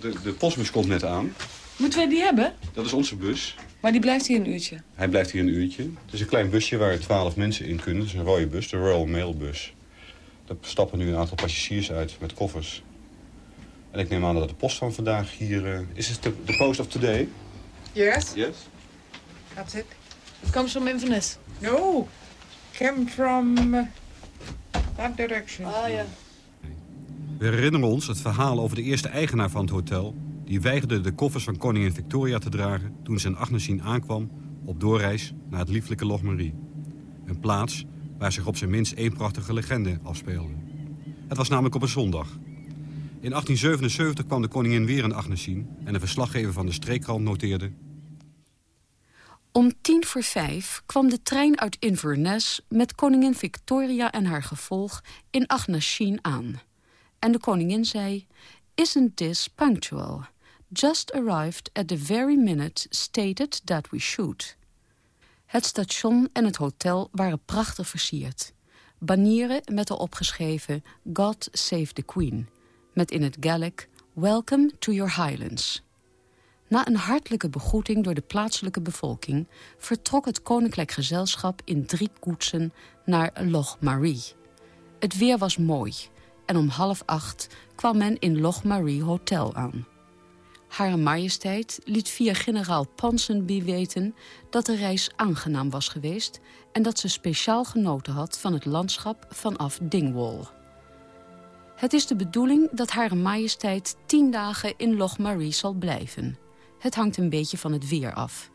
S14: De, de postbus komt net aan.
S13: Moeten wij die hebben?
S14: Dat is onze bus.
S13: Maar die blijft hier een uurtje.
S14: Hij blijft hier een uurtje. Het is een klein busje waar twaalf mensen in kunnen. Het is een rode bus, de Royal Mail bus. Daar stappen nu een aantal passagiers uit met koffers. En ik neem aan dat de post van vandaag hier... eh, is het de, de post of today?
S15: Yes,
S14: Yes.
S15: that's it.
S13: It comes from Inverness.
S15: No, came from uh, that direction.
S13: Ah ja.
S5: We herinneren ons het verhaal over de eerste eigenaar van het hotel... die weigerde de koffers van koningin Victoria te dragen... toen ze in Agnesien aankwam op doorreis naar het lieflijke Logmarie. Een plaats waar zich op zijn minst één prachtige legende afspeelde. Het was namelijk op een zondag. In 1877 kwam de koningin weer in Agnesien... en een verslaggever van de streekkrant noteerde...
S4: Om tien voor vijf kwam de trein uit Inverness met koningin Victoria en haar gevolg in Aghnashin aan. En de koningin zei, Isn't this punctual? Just arrived at the very minute stated that we should. Het station en het hotel waren prachtig versierd. Banieren met erop geschreven God Save the Queen. Met in het Gaelic Welcome to your Highlands. Na een hartelijke begroeting door de plaatselijke bevolking... vertrok het koninklijk gezelschap in drie koetsen naar Loch Marie. Het weer was mooi en om half acht kwam men in Loch Marie Hotel aan. Hare majesteit liet via generaal Ponsonby weten dat de reis aangenaam was geweest... en dat ze speciaal genoten had van het landschap vanaf Dingwall. Het is de bedoeling dat Hare Majesteit tien dagen in Loch Marie zal blijven. Het hangt een beetje van het weer af.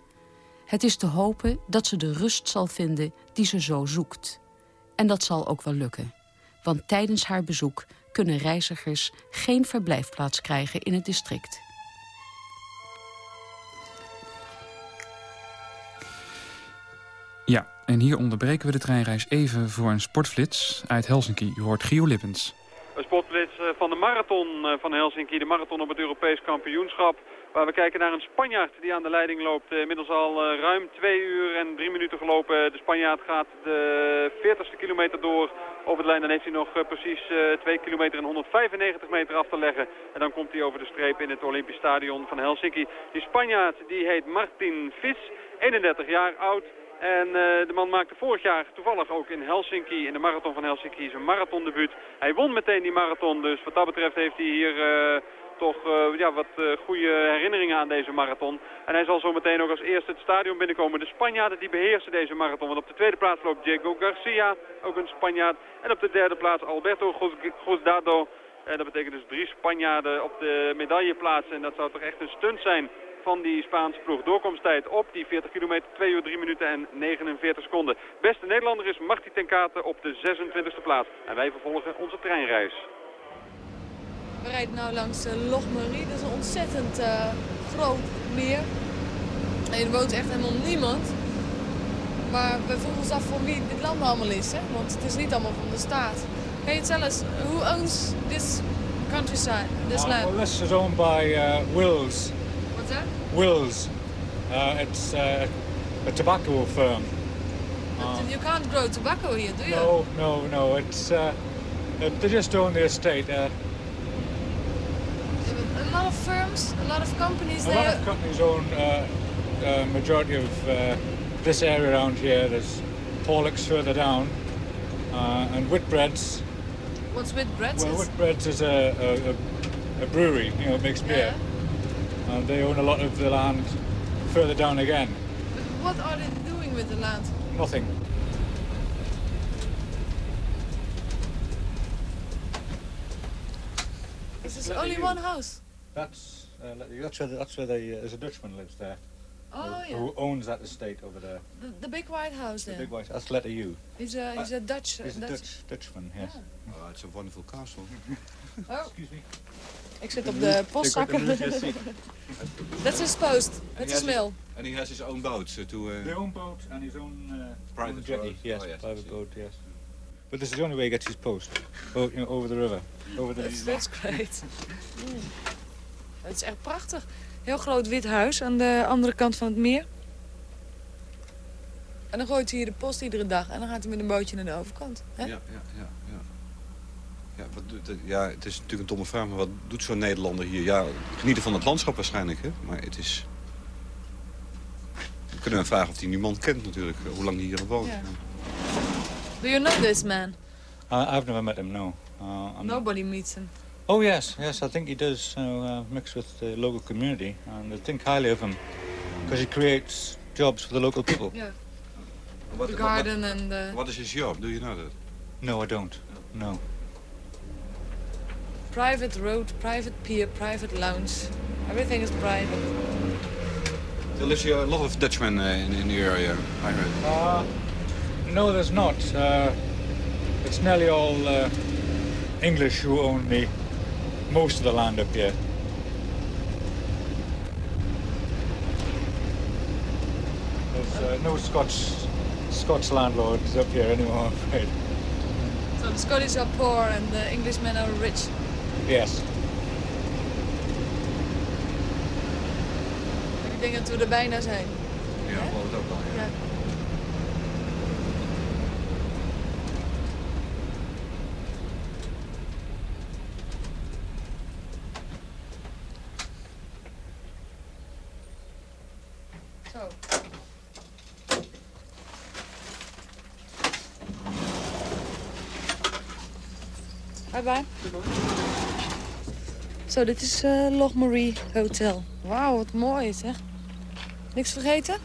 S4: Het is te hopen dat ze de rust zal vinden die ze zo zoekt. En dat zal ook wel lukken. Want tijdens haar bezoek kunnen reizigers geen verblijfplaats krijgen in het district.
S16: Ja, en hier onderbreken we de treinreis even voor een sportflits uit Helsinki. U hoort Gio Lippens.
S17: Een sportflits eh, van de marathon eh, van Helsinki, de marathon op het Europees kampioenschap. Waar we kijken naar een Spanjaard die aan de leiding loopt. Eh, inmiddels al ruim twee uur en drie minuten gelopen. De Spanjaard gaat de 40ste kilometer door over de lijn. Dan heeft hij nog precies 2 kilometer en 195 meter af te leggen. En dan komt hij over de streep in het Olympisch Stadion van Helsinki. Die Spanjaard die heet Martin Vis, 31 jaar oud. En de man maakte vorig jaar toevallig ook in Helsinki, in de marathon van Helsinki, zijn marathondebuut. Hij won meteen die marathon, dus wat dat betreft heeft hij hier toch uh, ja, wat goede herinneringen aan deze marathon. En hij zal zo meteen ook als eerste het stadion binnenkomen. De Spanjaarden die beheersen deze marathon, want op de tweede plaats loopt Diego Garcia, ook een Spanjaard. En op de derde plaats Alberto Gosdado. En dat betekent dus drie Spanjaarden op de medailleplaats. En dat zou toch echt een stunt zijn van die Spaanse ploeg. Doorkomsttijd op die 40 kilometer, 2 uur 3 minuten en 49 seconden. Beste Nederlander is Marty ten op de 26e plaats. En wij vervolgen onze treinreis.
S13: We rijden nu langs uh, Loch Marie. Dat is een ontzettend uh, groot meer. En er woont echt helemaal niemand. Maar we vroegen ons af van wie dit land allemaal is. Hè? Want het is niet allemaal van de staat. Can you tell us, who owns this countryside, this uh, land?
S18: Well, this is owned by uh, Wills.
S13: that?
S18: Wills. Uh, it's uh, a tobacco firm.
S13: Um, you can't grow tobacco here, do you?
S18: No, no, no. It's uh, they just own the estate. Uh,
S13: a lot of firms, a lot of companies.
S18: A lot of companies own uh, a majority of uh, this area around here. There's Paulix further down, uh, and Whitbreads.
S13: What's Whitbreads?
S18: Well, Whitbreads is a, a, a, brewery. You know, it makes beer. Yeah. And they own a lot of the land further down again.
S13: But what are they doing with the land?
S18: Nothing.
S13: This is only one house?
S18: That's uh, that's where the, that's where the, uh, there's a Dutchman lives there.
S13: Oh
S18: who,
S13: yeah.
S18: Who owns that estate over there?
S13: The, the big white house there.
S18: The big white. That's letter U.
S13: He's a he's a Dutch.
S18: He's a
S13: Dutch.
S18: Dutch Dutchman. Yes.
S5: Yeah. Oh, it's a wonderful castle. *laughs*
S13: oh.
S18: Excuse me.
S13: Ik zit op de postzakken. That's *laughs* his post. That's his mill.
S5: And he has his own boat so to... Uh,
S18: Their own boat and his own... Uh,
S5: private
S18: own jetty.
S5: boat.
S18: Yes,
S5: oh, yes,
S18: private boat, yes. But this is the only way he gets his post. Oh, you know, over the river. Over the...
S13: That's, that's great. *laughs* Mm. Het is echt prachtig. Heel groot wit huis aan de andere kant van het meer. En dan gooit hij hier de post iedere dag. En dan gaat hij met een bootje naar de overkant. Hè?
S5: Ja, ja, ja. ja. Ja, wat doet, ja, het is natuurlijk een domme vraag, maar wat doet zo'n Nederlander hier? Ja, genieten van het landschap waarschijnlijk, hè? Maar het is... We kunnen we vragen of hij niemand kent natuurlijk, hoe lang hij hier woont.
S13: Yeah. Do you know this man?
S18: Uh, I've never met him, no. Uh,
S13: Nobody meets him.
S18: Oh yes, yes, I think he does uh, mix with the local community. And I think highly of him, because he creates jobs for the local people.
S13: Yeah.
S5: What,
S13: the garden what, and... Uh...
S5: What is his job? Do you know that?
S18: No, I don't. No.
S13: Private road, private pier, private lounge. Everything is private.
S5: There lives a lot of Dutchmen uh, in, in the area, I heard.
S18: Uh, no, there's not. Uh, it's nearly all uh, English who own the most of the land up here. There's uh, no Scotch Scotch landlords up here anymore, I'm afraid.
S13: So the Scottish are poor and the Englishmen are rich.
S18: Yes.
S13: Ik denk dat we er bijna zijn.
S5: Ja, geloof het ook wel.
S13: Zo, dit is uh, Loch Marie Hotel. Wauw, wat mooi zeg. Niks vergeten?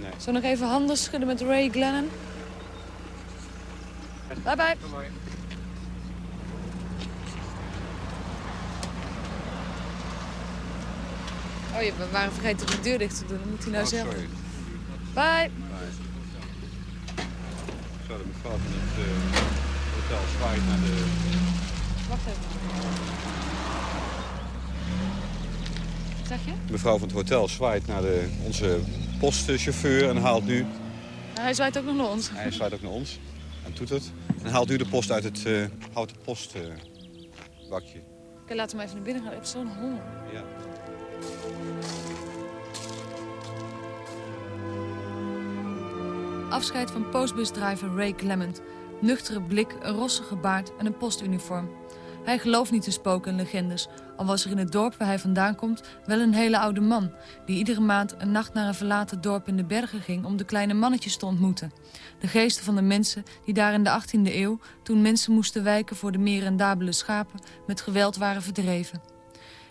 S5: Nee.
S13: Zo nog even handen schudden met Ray Glennon. Bye bye. Oh, je, we waren vergeten de deur dicht te doen. Dan moet hij nou
S5: Oh,
S13: zelf.
S5: sorry.
S13: Bye.
S5: Zo, de mevrouw van het eh, hotel zwaait naar de...
S13: Wacht even. Wat zeg je?
S5: De mevrouw van het hotel zwaait naar de, onze postchauffeur en haalt nu...
S13: Hij zwaait ook nog naar ons.
S5: Hij zwaait ook naar ons en doet het. En haalt nu de post uit het eh, houten postbakje.
S13: Oké, laten we maar even naar binnen gaan. Ik heb zo'n honger.
S5: ja.
S13: Afscheid van postbusdriver Ray Clement. Nuchtere blik, een rossige baard en een postuniform. Hij gelooft niet in spoken en legendes, al was er in het dorp waar hij vandaan komt wel een hele oude man... die iedere maand een nacht naar een verlaten dorp in de bergen ging om de kleine mannetjes te ontmoeten. De geesten van de mensen die daar in de 18e eeuw, toen mensen moesten wijken voor de meer rendabele schapen, met geweld waren verdreven.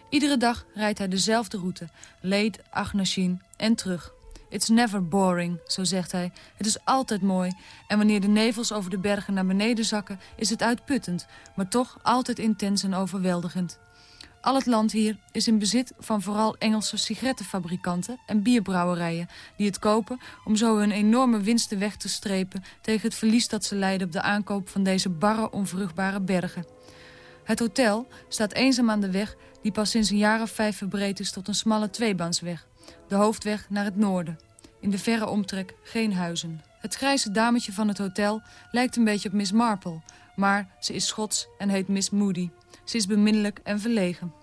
S13: Iedere dag rijdt hij dezelfde route, Leed, Agnaschien en terug. It's never boring, zo zegt hij. Het is altijd mooi. En wanneer de nevels over de bergen naar beneden zakken, is het uitputtend, maar toch altijd intens en overweldigend. Al het land hier is in bezit van vooral Engelse sigarettenfabrikanten en bierbrouwerijen... die het kopen om zo hun enorme winsten weg te strepen... tegen het verlies dat ze lijden op de aankoop van deze barre, onvruchtbare bergen. Het hotel staat eenzaam aan de weg die pas sinds een jaar of vijf verbreed is tot een smalle tweebaansweg. De hoofdweg naar het noorden. In de verre omtrek geen huizen. Het grijze dametje van het hotel lijkt een beetje op Miss Marple... maar ze is Schots en heet Miss Moody. Ze is beminnelijk en verlegen.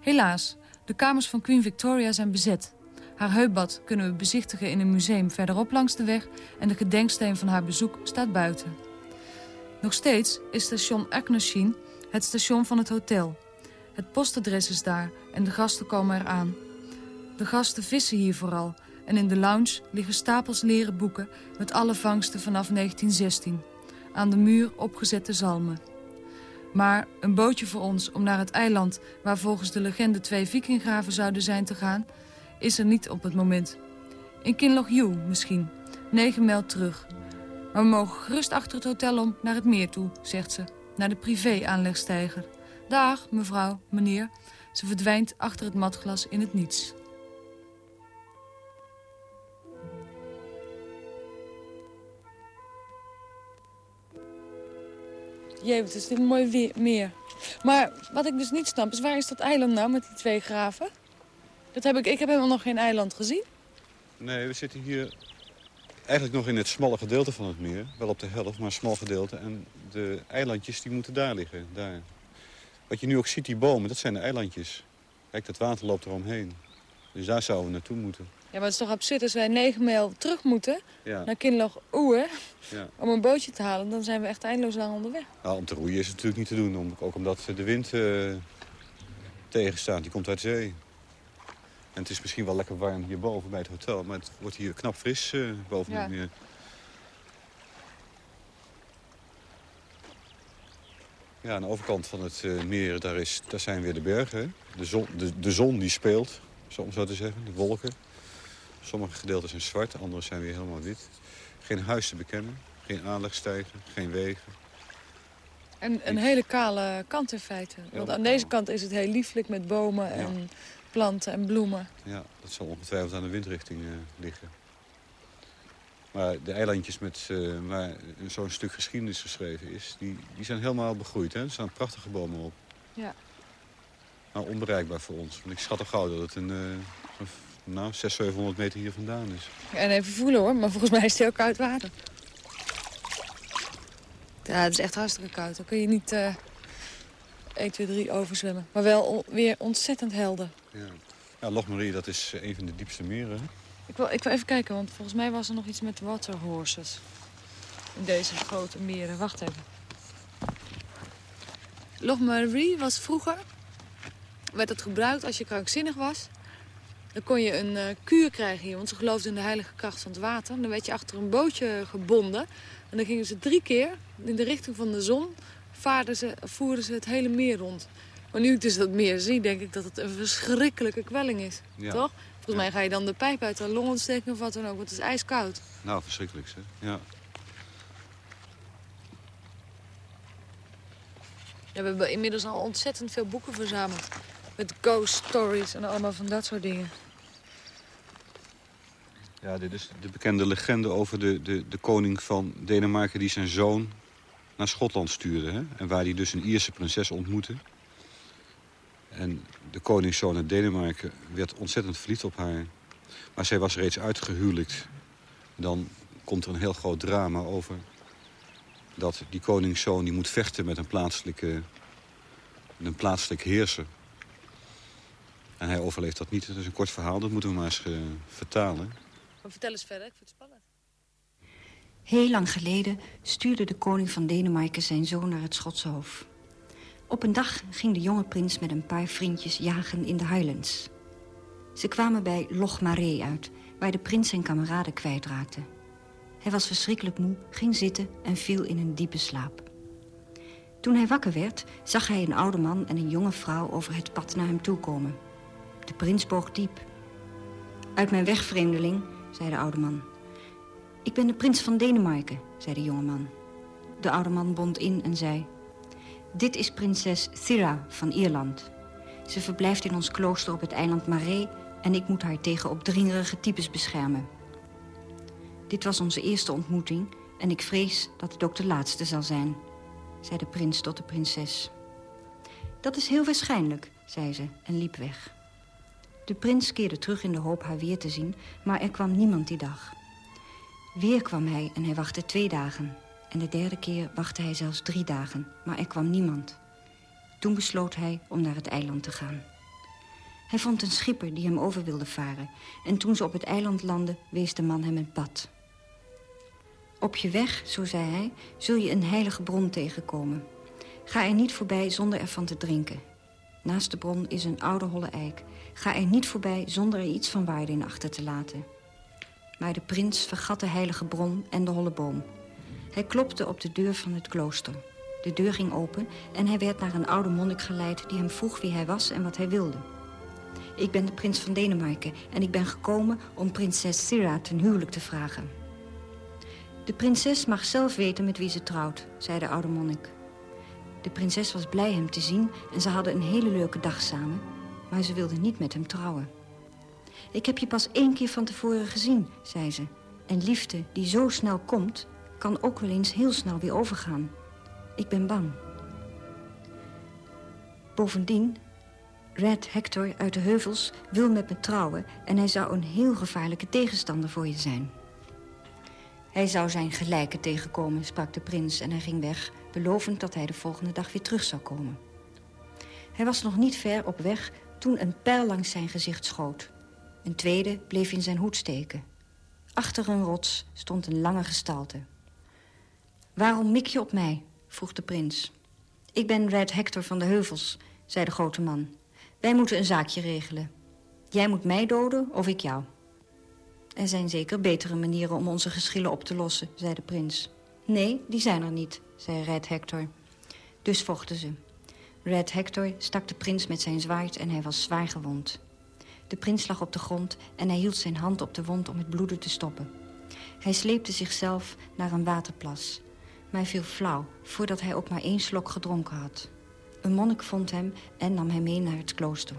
S13: Helaas, de kamers van Queen Victoria zijn bezet. Haar heupbad kunnen we bezichtigen in een museum verderop langs de weg... en de gedenksteen van haar bezoek staat buiten. Nog steeds is station Aknoshin het station van het hotel. Het postadres is daar en de gasten komen eraan. De gasten vissen hier vooral en in de lounge liggen stapels leren boeken... met alle vangsten vanaf 1916. Aan de muur opgezette zalmen. Maar een bootje voor ons om naar het eiland... waar volgens de legende twee vikinggraven zouden zijn te gaan... is er niet op het moment. In Kinloch misschien, negen mijl terug. Maar we mogen gerust achter het hotel om naar het meer toe, zegt ze. Naar de privé-aanlegstijger. Dag, mevrouw, meneer. Ze verdwijnt achter het matglas in het niets. Jee, wat is dit een mooi meer. Maar wat ik dus niet snap is, waar is dat eiland nou met die twee graven? Dat heb ik, ik heb helemaal nog geen eiland gezien.
S5: Nee, we zitten hier eigenlijk nog in het smalle gedeelte van het meer. Wel op de helft, maar een smal gedeelte. En de eilandjes die moeten daar liggen. Daar. Wat je nu ook ziet, die bomen, dat zijn de eilandjes. Kijk, dat water loopt eromheen. Dus daar zouden we naartoe moeten.
S13: Ja, maar het is toch absurd als wij negen mijl terug moeten
S5: Ja.
S13: naar Kinloch Oehe
S5: Ja.
S13: om een bootje te halen. Dan zijn we echt eindeloos lang onderweg.
S5: Nou, om te roeien is het natuurlijk niet te doen. om- Ook omdat de wind eh tegenstaat. Die komt uit zee. En het is misschien wel lekker warm hierboven bij het hotel. Maar het wordt hier knap fris eh, boven
S13: Ja.
S5: het meer. Ja, aan de overkant van het eh, meer, daar, is, daar zijn weer de bergen. De zon, de, de zon die speelt, zo- om zo te zeggen. De wolken. Sommige gedeelten zijn zwart, andere zijn weer helemaal wit. Geen huis te bekennen, geen aanlegstijgen, geen wegen.
S13: En een hele kale kant in feite. Want aan deze kant is het heel lieflijk met bomen en planten en bloemen.
S5: Ja, dat zal ongetwijfeld aan de windrichting eh, liggen. Maar de eilandjes met, eh, waar zo'n stuk geschiedenis geschreven is... Die, die zijn helemaal begroeid. Hè? Er staan prachtige bomen op.
S13: Ja.
S5: Maar onbereikbaar voor ons. Want ik schat al gauw dat het een, eh, nou, 600, 700 meter hier vandaan is.
S13: En even voelen hoor, maar volgens mij is het heel koud water. Ja, het is echt hartstikke koud. Dan kun je niet eh 1, 2, 3 overzwemmen. Maar wel weer ontzettend helder.
S5: Ja. Ja, Loch Marie, dat is eh, een van de diepste meren.
S13: Ik wil, ik wil even kijken, want volgens mij was er nog iets met waterhorses. In deze grote meren. Wacht even. Loch Marie was vroeger... werd het gebruikt als je krankzinnig was... Dan kon je een uh, kuur krijgen hier, want ze geloofden in de heilige kracht van het water. Dan werd je achter een bootje gebonden. En dan gingen ze drie keer in de richting van de zon... Ze, voerden ze het hele meer rond. Maar nu ik dus dat meer zie, denk ik dat het een verschrikkelijke kwelling is. Toch? Volgens mij ga je dan de pijp uit de long ontsteken of wat dan ook, want het is ijskoud.
S6: Nou, verschrikkelijk, hè? Ja.
S13: Ja, we hebben inmiddels al ontzettend veel boeken verzameld. Met ghost stories en allemaal van dat soort dingen.
S6: Ja, dit is de bekende legende over de, de, de koning van Denemarken... die zijn zoon naar Schotland stuurde. Hè? En waar hij dus een Ierse prinses ontmoette. En de koningszoon uit Denemarken werd ontzettend verliefd op haar. Maar zij was reeds uitgehuwelijkt. Dan komt er een heel groot drama over... dat die koningszoon die moet vechten met een plaatselijke, een plaatselijk heerser. En hij overleeft dat niet. Het is een kort verhaal, dat moeten we maar eens uh, vertalen.
S13: Maar vertel eens verder, ik vind het spannend.
S19: Heel lang geleden stuurde de koning van Denemarken zijn zoon naar het Schotse Hof. Op een dag ging de jonge prins met een paar vriendjes jagen in de Highlands. Ze kwamen bij Loch Maree uit, waar de prins zijn kameraden kwijtraakte. Hij was verschrikkelijk moe, ging zitten en viel in een diepe slaap. Toen hij wakker werd, zag hij een oude man en een jonge vrouw over het pad naar hem toe komen. De prins boog diep. Uit mijn weg, vreemdeling, zei de oude man. Ik ben de prins van Denemarken, zei de jonge man. De oude man bond in en zei... Dit is prinses Thira van Ierland. Ze verblijft in ons klooster op het eiland Maree... en ik moet haar tegen opdringerige types beschermen. Dit was onze eerste ontmoeting... en ik vrees dat het ook de laatste zal zijn... zei de prins tot de prinses. Dat is heel waarschijnlijk, zei ze en liep weg. De prins keerde terug in de hoop haar weer te zien... maar er kwam niemand die dag. Weer kwam hij en hij wachtte twee dagen... En de derde keer wachtte hij zelfs drie dagen, maar er kwam niemand. Toen besloot hij om naar het eiland te gaan. Hij vond een schipper die hem over wilde varen... en toen ze op het eiland landden, wees de man hem een pad. Op je weg, zo zei hij, zul je een heilige bron tegenkomen. Ga er niet voorbij zonder ervan te drinken. Naast de bron is een oude holle eik. Ga er niet voorbij zonder er iets van waarde in achter te laten. Maar de prins vergat de heilige bron en de holle boom... Hij klopte op de deur van het klooster. De deur ging open en hij werd naar een oude monnik geleid... die hem vroeg wie hij was en wat hij wilde. Ik ben de prins van Denemarken en ik ben gekomen om prinses Sira ten huwelijk te vragen. De prinses mag zelf weten met wie ze trouwt, zei de oude monnik. De prinses was blij hem te zien en ze hadden een hele leuke dag samen... maar ze wilde niet met hem trouwen. Ik heb je pas één keer van tevoren gezien, zei ze. En liefde die zo snel komt, kan ook wel eens heel snel weer overgaan. Ik ben bang. Bovendien, Red Hector uit de heuvels wil met me trouwen... en hij zou een heel gevaarlijke tegenstander voor je zijn. Hij zou zijn gelijke tegenkomen, sprak de prins en hij ging weg... belovend dat hij de volgende dag weer terug zou komen. Hij was nog niet ver op weg toen een pijl langs zijn gezicht schoot. Een tweede bleef in zijn hoed steken. Achter een rots stond een lange gestalte. Waarom mik je op mij? vroeg de prins. Ik ben Red Hector van de Heuvels, zei de grote man. Wij moeten een zaakje regelen. Jij moet mij doden of ik jou. Er zijn zeker betere manieren om onze geschillen op te lossen, zei de prins. Nee, die zijn er niet, zei Red Hector. Dus vochten ze. Red Hector stak de prins met zijn zwaard en hij was zwaar gewond. De prins lag op de grond en hij hield zijn hand op de wond om het bloeden te stoppen. Hij sleepte zichzelf naar een waterplas maar viel flauw voordat hij ook maar één slok gedronken had. Een monnik vond hem en nam hem mee naar het klooster.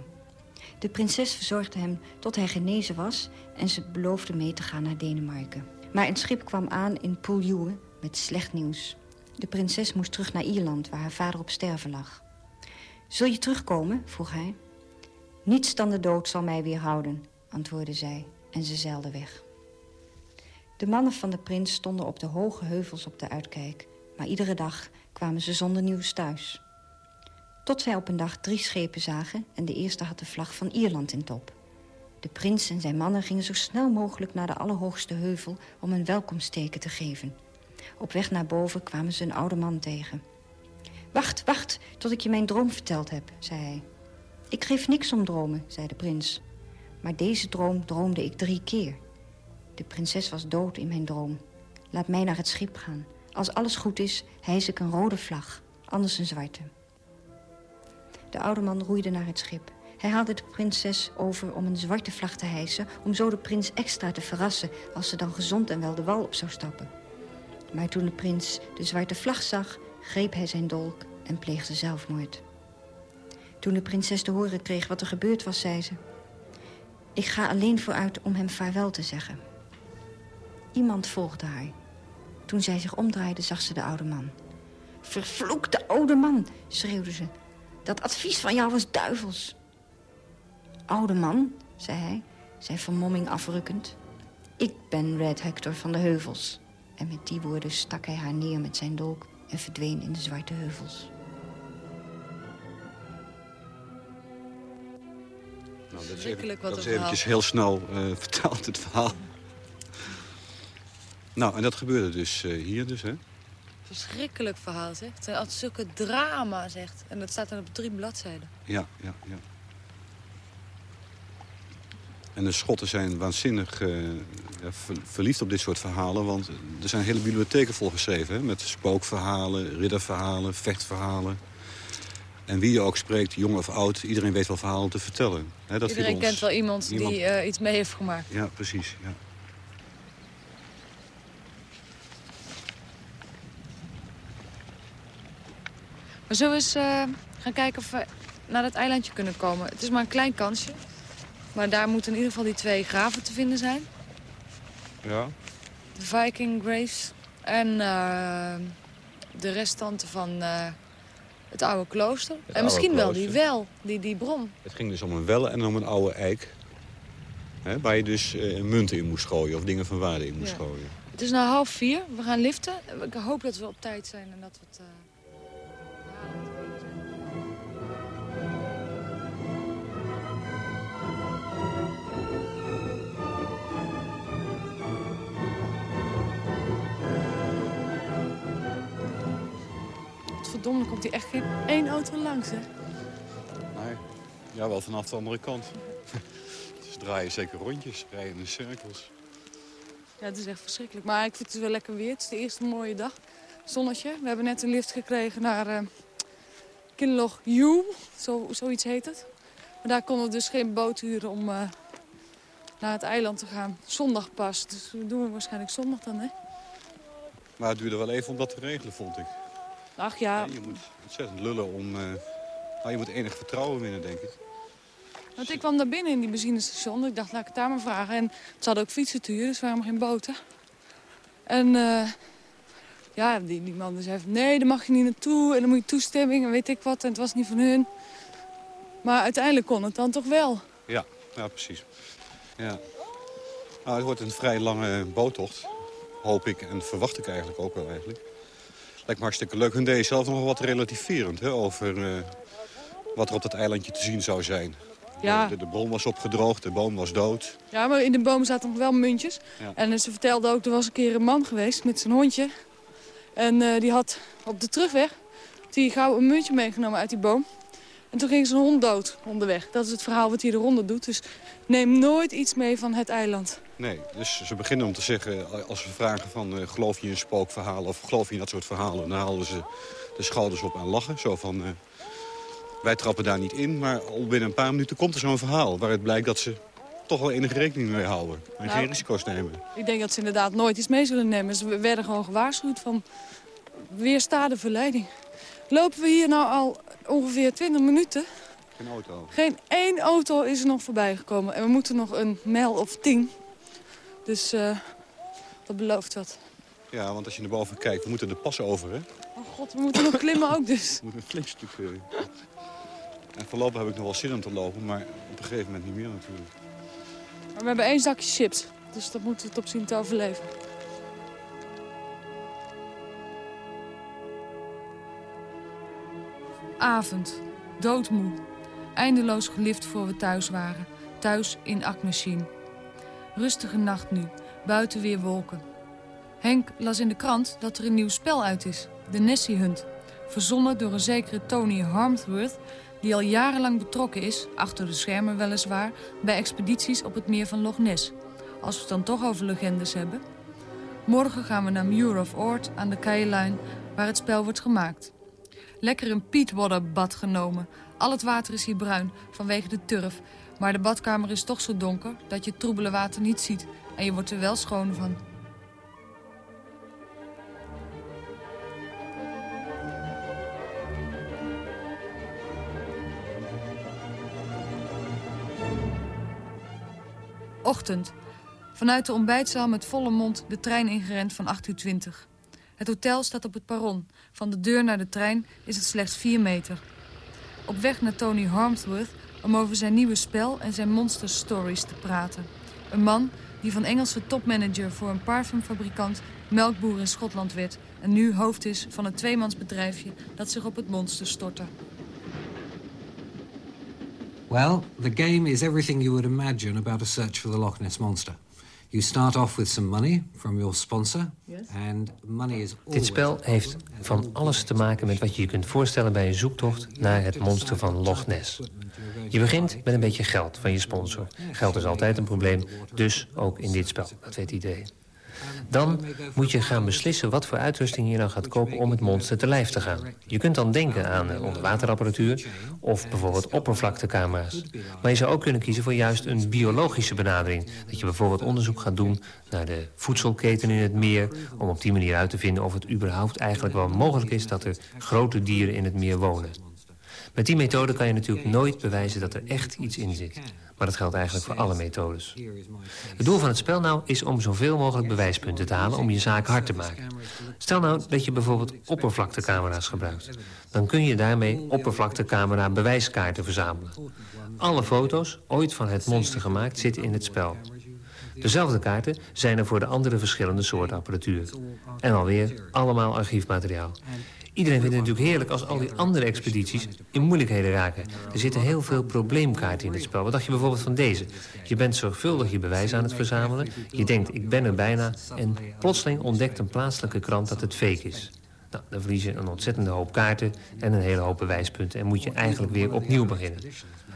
S19: De prinses verzorgde hem tot hij genezen was... en ze beloofde mee te gaan naar Denemarken. Maar een schip kwam aan in Puljuwe met slecht nieuws. De prinses moest terug naar Ierland, waar haar vader op sterven lag. Zul je terugkomen? vroeg hij. Niets dan de dood zal mij weerhouden, antwoordde zij en ze zeilde weg. De mannen van de prins stonden op de hoge heuvels op de uitkijk. Maar iedere dag kwamen ze zonder nieuws thuis. Tot zij op een dag drie schepen zagen... en de eerste had de vlag van Ierland in top. De prins en zijn mannen gingen zo snel mogelijk naar de allerhoogste heuvel... om een welkomsteken te geven. Op weg naar boven kwamen ze een oude man tegen. Wacht, wacht, tot ik je mijn droom verteld heb, zei hij. Ik geef niks om dromen, zei de prins. Maar deze droom droomde ik drie keer. De prinses was dood in mijn droom. Laat mij naar het schip gaan. Als alles goed is, hijs ik een rode vlag, anders een zwarte. De oude man roeide naar het schip. Hij haalde de prinses over om een zwarte vlag te hijsen... om zo de prins extra te verrassen als ze dan gezond en wel de wal op zou stappen. Maar toen de prins de zwarte vlag zag, greep hij zijn dolk en pleegde zelfmoord. Toen de prinses te horen kreeg wat er gebeurd was, zei ze... Ik ga alleen vooruit om hem vaarwel te zeggen. Iemand volgde haar. Toen zij zich omdraaide, zag ze de oude man. Vervloekte oude man, schreeuwde ze. Dat advies van jou was duivels. Oude man, zei hij, zijn vermomming afrukkend. Ik ben Red Hector van de Heuvels. En met die woorden stak hij haar neer met zijn dolk... en verdween in de zwarte heuvels.
S5: Nou, dat is, even,
S13: wat
S5: dat
S13: een
S5: is eventjes heel snel eh, *laughs* vertaald, het verhaal. Nou, en dat gebeurde dus eh, hier dus, hè?
S13: Verschrikkelijk verhaal, zeg. Het zijn altijd zulke drama's, echt. En dat staat dan op drie bladzijden.
S5: Ja, ja, ja. En de Schotten zijn waanzinnig eh, verliefd op dit soort verhalen. Want er zijn hele bibliotheken vol geschreven. Hè, met spookverhalen, ridderverhalen, vechtverhalen. En wie je ook spreekt, jong of oud, iedereen weet wel verhalen te vertellen. Hè, dat
S13: Iedereen
S5: ons-
S13: kent wel iemand,
S5: iemand-
S13: die eh, iets mee heeft gemaakt.
S5: Ja, precies. Ja.
S13: Maar zullen we eens eh, gaan kijken of we naar dat eilandje kunnen komen? Het is maar een klein kansje. Maar daar moeten in ieder geval die twee graven te vinden zijn.
S5: ja.
S13: De Viking Graves en eh, de restanten van eh, het oude klooster. en
S5: oude
S13: misschien wel die wel, die, die bron.
S5: Het ging dus om een welle en om een oude eik. Hè, waar je dus munten in moest gooien of dingen van waarde in moest
S13: Ja.
S5: gooien.
S13: Het is nu half vier, we gaan liften. Ik hoop dat we op tijd zijn en dat we het... Verdomme, komt hier echt geen één auto langs, hè?
S5: Nee. Ja, wel vanaf de andere kant. *laughs* Ze draaien zeker rondjes, rijden in cirkels.
S13: Ja, het is echt verschrikkelijk. Maar ik vind het wel lekker weer. Het is de eerste mooie dag. Zonnetje. We hebben net een lift gekregen naar eh Kinloch U. Zo, zoiets heet het. Maar daar konden we dus geen boot huren om eh, naar het eiland te gaan. Zondag pas. Dus dat doen we waarschijnlijk zondag dan, hè?
S5: Maar het duurde wel even om dat te regelen, vond ik.
S13: Ach ja,
S5: Je moet ontzettend lullen om... nou, je moet enig vertrouwen winnen, denk ik.
S13: want ik kwam daar binnen in die benzinestation. Ik dacht, laat ik het daar maar vragen. En ze hadden ook fietsen te huren, dus maar geen boten. En eh, ja, die, die man zei van, nee, daar mag je niet naartoe. En dan moet je toestemming en weet ik wat. En het was niet van hun. Maar uiteindelijk kon het dan toch wel.
S5: Ja, ja precies. Ja. Nou, het wordt een vrij lange boottocht, hoop ik. En verwacht ik eigenlijk ook wel eigenlijk. Lijkt me hartstikke leuk. Deed zelf nog wat relativerend hè, over eh, wat er op dat eilandje te zien zou zijn.
S13: Ja.
S5: De, de bron was opgedroogd, de boom was dood.
S13: Ja, maar in de boom zaten nog wel muntjes.
S5: Ja.
S13: En ze vertelde ook, er was een keer een man geweest met zijn hondje. En eh, die had op de terugweg die gauw een muntje meegenomen uit die boom. En toen ging zijn hond dood onderweg. Dat is het verhaal wat hij de ronde doet. Dus neem nooit iets mee van het eiland.
S5: Nee, dus ze beginnen om te zeggen, als we vragen van eh, geloof je in spookverhalen of geloof je in dat soort verhalen, dan halen ze de schouders op en lachen. Zo van, eh, wij trappen daar niet in, maar al binnen een paar minuten komt er zo'n verhaal waaruit blijkt dat ze toch wel enige rekening mee houden en
S13: Nou,
S5: geen risico's nemen.
S13: Ik denk dat ze inderdaad nooit iets mee zullen nemen. Ze werden gewoon gewaarschuwd van weersta de verleiding. Lopen we hier nou al ongeveer 20 minuten?
S5: Geen auto.
S13: Geen één auto is er nog voorbij gekomen. En we moeten nog een mijl of tien. Dus eh, dat belooft wat.
S5: Ja, want als je naar boven kijkt, we moeten de pas over, hè?
S13: Oh god, we moeten nog klimmen ook dus. *laughs*
S5: We moeten een flink stuk... eh. En voorlopig heb ik nog wel zin om te lopen, maar op een gegeven moment niet meer natuurlijk.
S13: Maar we hebben één zakje chips. Dus dat moeten we het op zien te overleven. Avond. Doodmoe. Eindeloos gelift voor we thuis waren. Thuis in Akmachine. Rustige nacht nu. Buiten weer wolken. Henk las in de krant dat er een nieuw spel uit is. De Nessie Hunt. Verzonnen door een zekere Tony Harmsworth... die al jarenlang betrokken is, achter de schermen weliswaar, bij expedities op het meer van Loch Ness. Als we het dan toch over legendes hebben. Morgen gaan we naar Muir of Ord aan de Keilijn, waar het spel wordt gemaakt. Lekker een peatwater bad genomen. Al het water is hier bruin, vanwege de turf. Maar de badkamer is toch zo donker dat je het troebele water niet ziet. En je wordt er wel schoon van. Ochtend. Vanuit de ontbijtzaal met volle mond de trein ingerend van 8 uur 20. Het hotel staat op het perron. Van de deur naar de trein is het slechts 4 meter. Op weg naar Tony Harmsworth om over zijn nieuwe spel en zijn monster stories te praten. Een man die van Engelse topmanager voor een parfumfabrikant melkboer in Schotland werd... en nu hoofd is van een tweemansbedrijfje dat zich op het monster stortte.
S20: Well, the game is everything you would imagine about a search for the Loch Ness Monster. You start off with some money from your sponsor. And money is
S21: Dit spel heeft van alles te maken met wat je je kunt voorstellen bij een zoektocht naar het monster van Loch Ness. Je begint met een beetje geld van je sponsor. Geld is altijd een probleem, dus ook in dit spel. Dat weet iedereen. Dan moet je gaan beslissen wat voor uitrusting je nou gaat kopen om het monster te lijf te gaan. Je kunt dan denken aan onderwaterapparatuur of bijvoorbeeld oppervlaktecamera's. Maar je zou ook kunnen kiezen voor juist een biologische benadering. Dat je bijvoorbeeld onderzoek gaat doen naar de voedselketen in het meer... om op die manier uit te vinden of het überhaupt eigenlijk wel mogelijk is... dat er grote dieren in het meer wonen. Met die methode kan je natuurlijk nooit bewijzen dat er echt iets in zit. Maar dat geldt eigenlijk voor alle methodes. Het doel van het spel nou is om zoveel mogelijk bewijspunten te halen... om je zaak hard te maken. Stel nou dat je bijvoorbeeld oppervlaktecamera's gebruikt. Dan kun je daarmee oppervlaktecamera bewijskaarten verzamelen. Alle foto's, ooit van het monster gemaakt, zitten in het spel. Dezelfde kaarten zijn er voor de andere verschillende soorten apparatuur. En alweer allemaal archiefmateriaal. Iedereen vindt het natuurlijk heerlijk als al die andere expedities in moeilijkheden raken. Er zitten heel veel probleemkaarten in het spel. Wat dacht je bijvoorbeeld van deze? Je bent zorgvuldig je bewijs aan het verzamelen. Je denkt, ik ben er bijna. En plotseling ontdekt een plaatselijke krant dat het fake is. Nou, dan verlies je een ontzettende hoop kaarten en een hele hoop bewijspunten... en moet je eigenlijk weer opnieuw beginnen.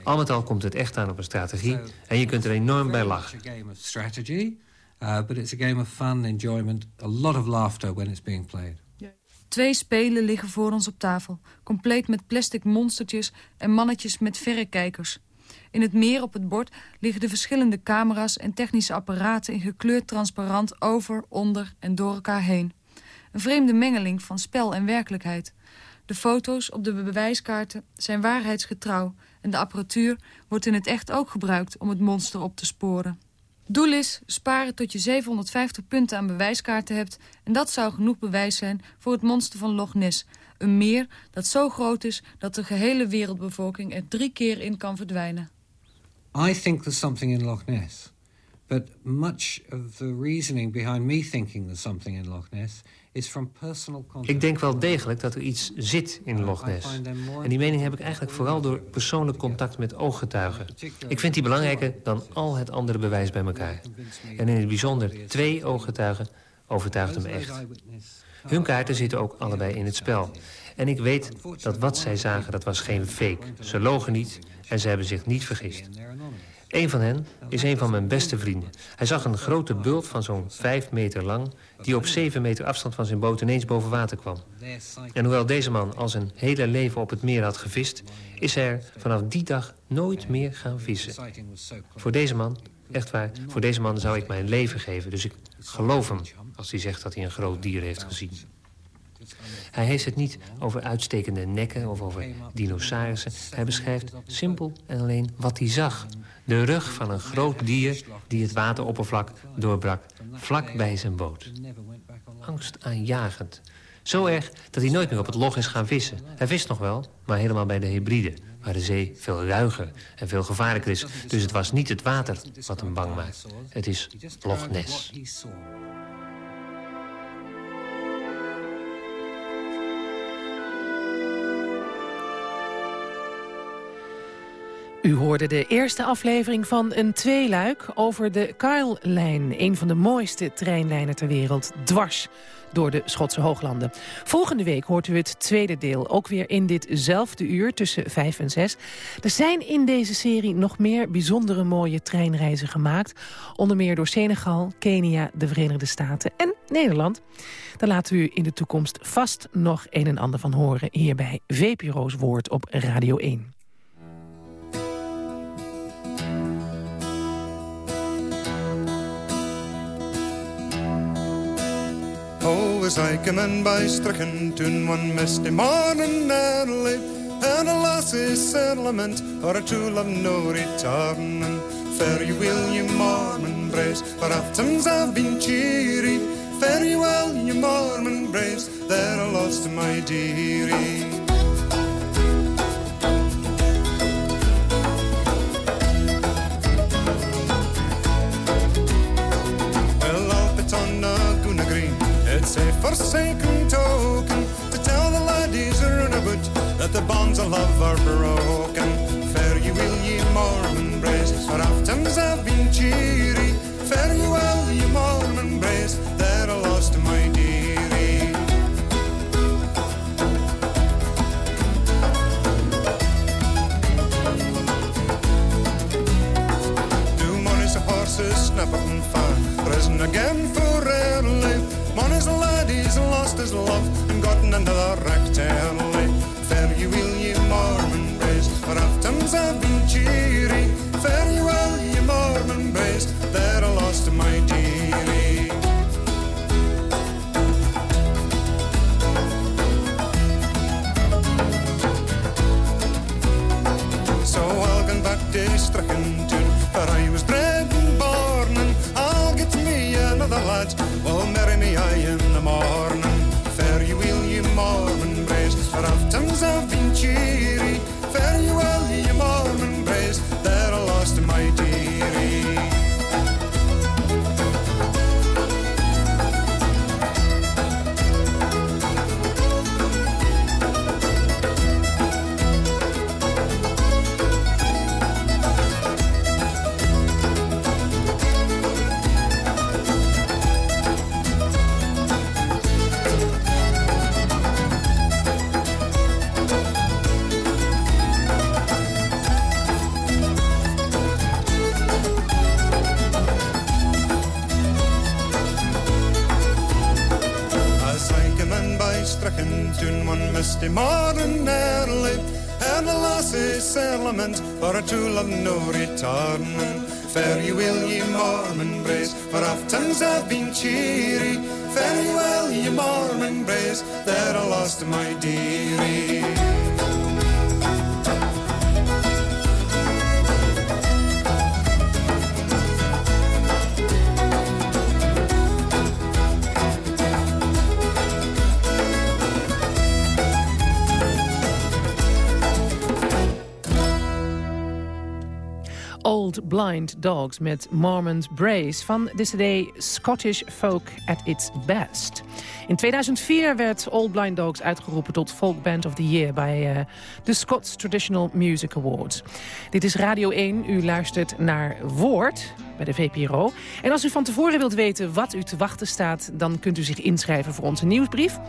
S21: Al met al komt het echt aan op een strategie en je kunt er enorm bij lachen.
S20: Uh, but it's a game of fun, enjoyment, a lot of laughter when it's being played.
S13: Twee spelen liggen voor ons op tafel, compleet met plastic monstertjes en mannetjes met verrekijkers. In het meer op het bord liggen de verschillende camera's en technische apparaten in gekleurd transparant over, onder en door elkaar heen. Een vreemde mengeling van spel en werkelijkheid. De foto's op de bewijskaarten zijn waarheidsgetrouw en de apparatuur wordt in het echt ook gebruikt om het monster op te sporen. Doel is sparen tot je 750 punten aan bewijskaarten hebt... en dat zou genoeg bewijs zijn voor het monster van Loch Ness. Een meer dat zo groot is dat de gehele wereldbevolking er drie keer in kan verdwijnen.
S20: I think there's something in Loch Ness. But much of the reasoning behind me thinking there's something in Loch Ness
S21: Ik denk wel degelijk dat er iets zit in Loch Ness. En die mening heb ik eigenlijk vooral door persoonlijk contact met ooggetuigen. Ik vind die belangrijker dan al het andere bewijs bij elkaar. En in het bijzonder twee ooggetuigen overtuigden me echt. Hun kaarten zitten ook allebei in het spel. En ik weet dat wat zij zagen, dat was geen fake. Ze logen niet en ze hebben zich niet vergist. Een van hen is een van mijn beste vrienden. Hij zag een grote bult van zo'n vijf meter lang... die op zeven meter afstand van zijn boot ineens boven water kwam. En hoewel deze man al zijn hele leven op het meer had gevist... is hij er vanaf die dag nooit meer gaan vissen. Voor deze man, echt waar, voor deze man zou ik mijn leven geven. Dus ik geloof hem als hij zegt dat hij een groot dier heeft gezien. Hij heeft het niet over uitstekende nekken of over dinosaurussen. Hij beschrijft simpel en alleen wat hij zag. De rug van een groot dier die het wateroppervlak doorbrak, vlak bij zijn boot. Angstaanjagend. Zo erg dat hij nooit meer op het log is gaan vissen. Hij vist nog wel, maar helemaal bij de Hebride... waar de zee veel ruiger en veel gevaarlijker is. Dus het was niet het water wat hem bang maakt. Het is Loch Ness.
S3: U hoorde de eerste aflevering van een tweeluik over de Kyle-lijn. Een van de mooiste treinlijnen ter wereld, dwars door de Schotse hooglanden. Volgende week hoort u het tweede deel, ook weer in ditzelfde uur tussen 5 en 6. Er zijn in deze serie nog meer bijzondere mooie treinreizen gemaakt. Onder meer door Senegal, Kenia, de Verenigde Staten en Nederland. Daar laten we u in de toekomst vast nog een en ander van horen... hier bij VPRO's Woord op Radio 1.
S22: Oh, as I came in by Strichen toen one misty morning early, and a lassie's settlement or a true love no return. And fare you will, you Mormon braves, for aftens I've been cheery. Fare you well, you Mormon braves, they're lost my dearie. A forsaken token to tell the laddies around about that the bonds of love are broken. Fare you will, ye Mormon Mormon braes, they're lost my dearie.
S3: Old Blind Dogs met Mormont Brace van de cd Scottish Folk at its Best. In 2004 werd Old Blind Dogs uitgeroepen tot Folk Band of the Year bij eh, de Scots Traditional Music Awards. Dit is Radio 1, u luistert naar Woord bij de VPRO. En als u van tevoren wilt weten wat u te wachten staat... dan kunt u zich inschrijven voor onze nieuwsbrief.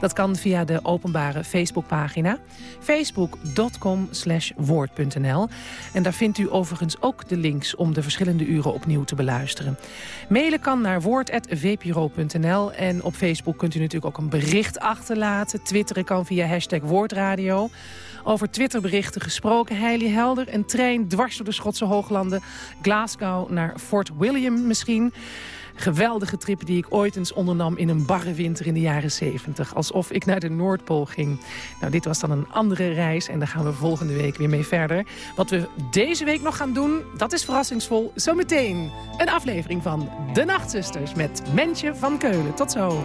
S3: Dat kan via de openbare Facebookpagina. facebook.com woord.nl. En daar vindt u overigens ook de links om de verschillende uren opnieuw te beluisteren. Mailen kan naar woord.vpro.nl. En op Facebook kunt u natuurlijk ook een bericht achterlaten. Twitteren kan via hashtag woordradio. Over Twitterberichten gesproken, Heili Helder. Een trein dwars door de Schotse hooglanden. Glasgow naar Fort William misschien. Geweldige trip die ik ooit eens ondernam in een barre winter in de jaren 70. Alsof ik naar de Noordpool ging. Nou, dit was dan een andere reis en daar gaan we volgende week weer mee verder. Wat we deze week nog gaan doen, dat is verrassingsvol. Zometeen een aflevering van De Nachtzusters met Mentje van Keulen. Tot zo.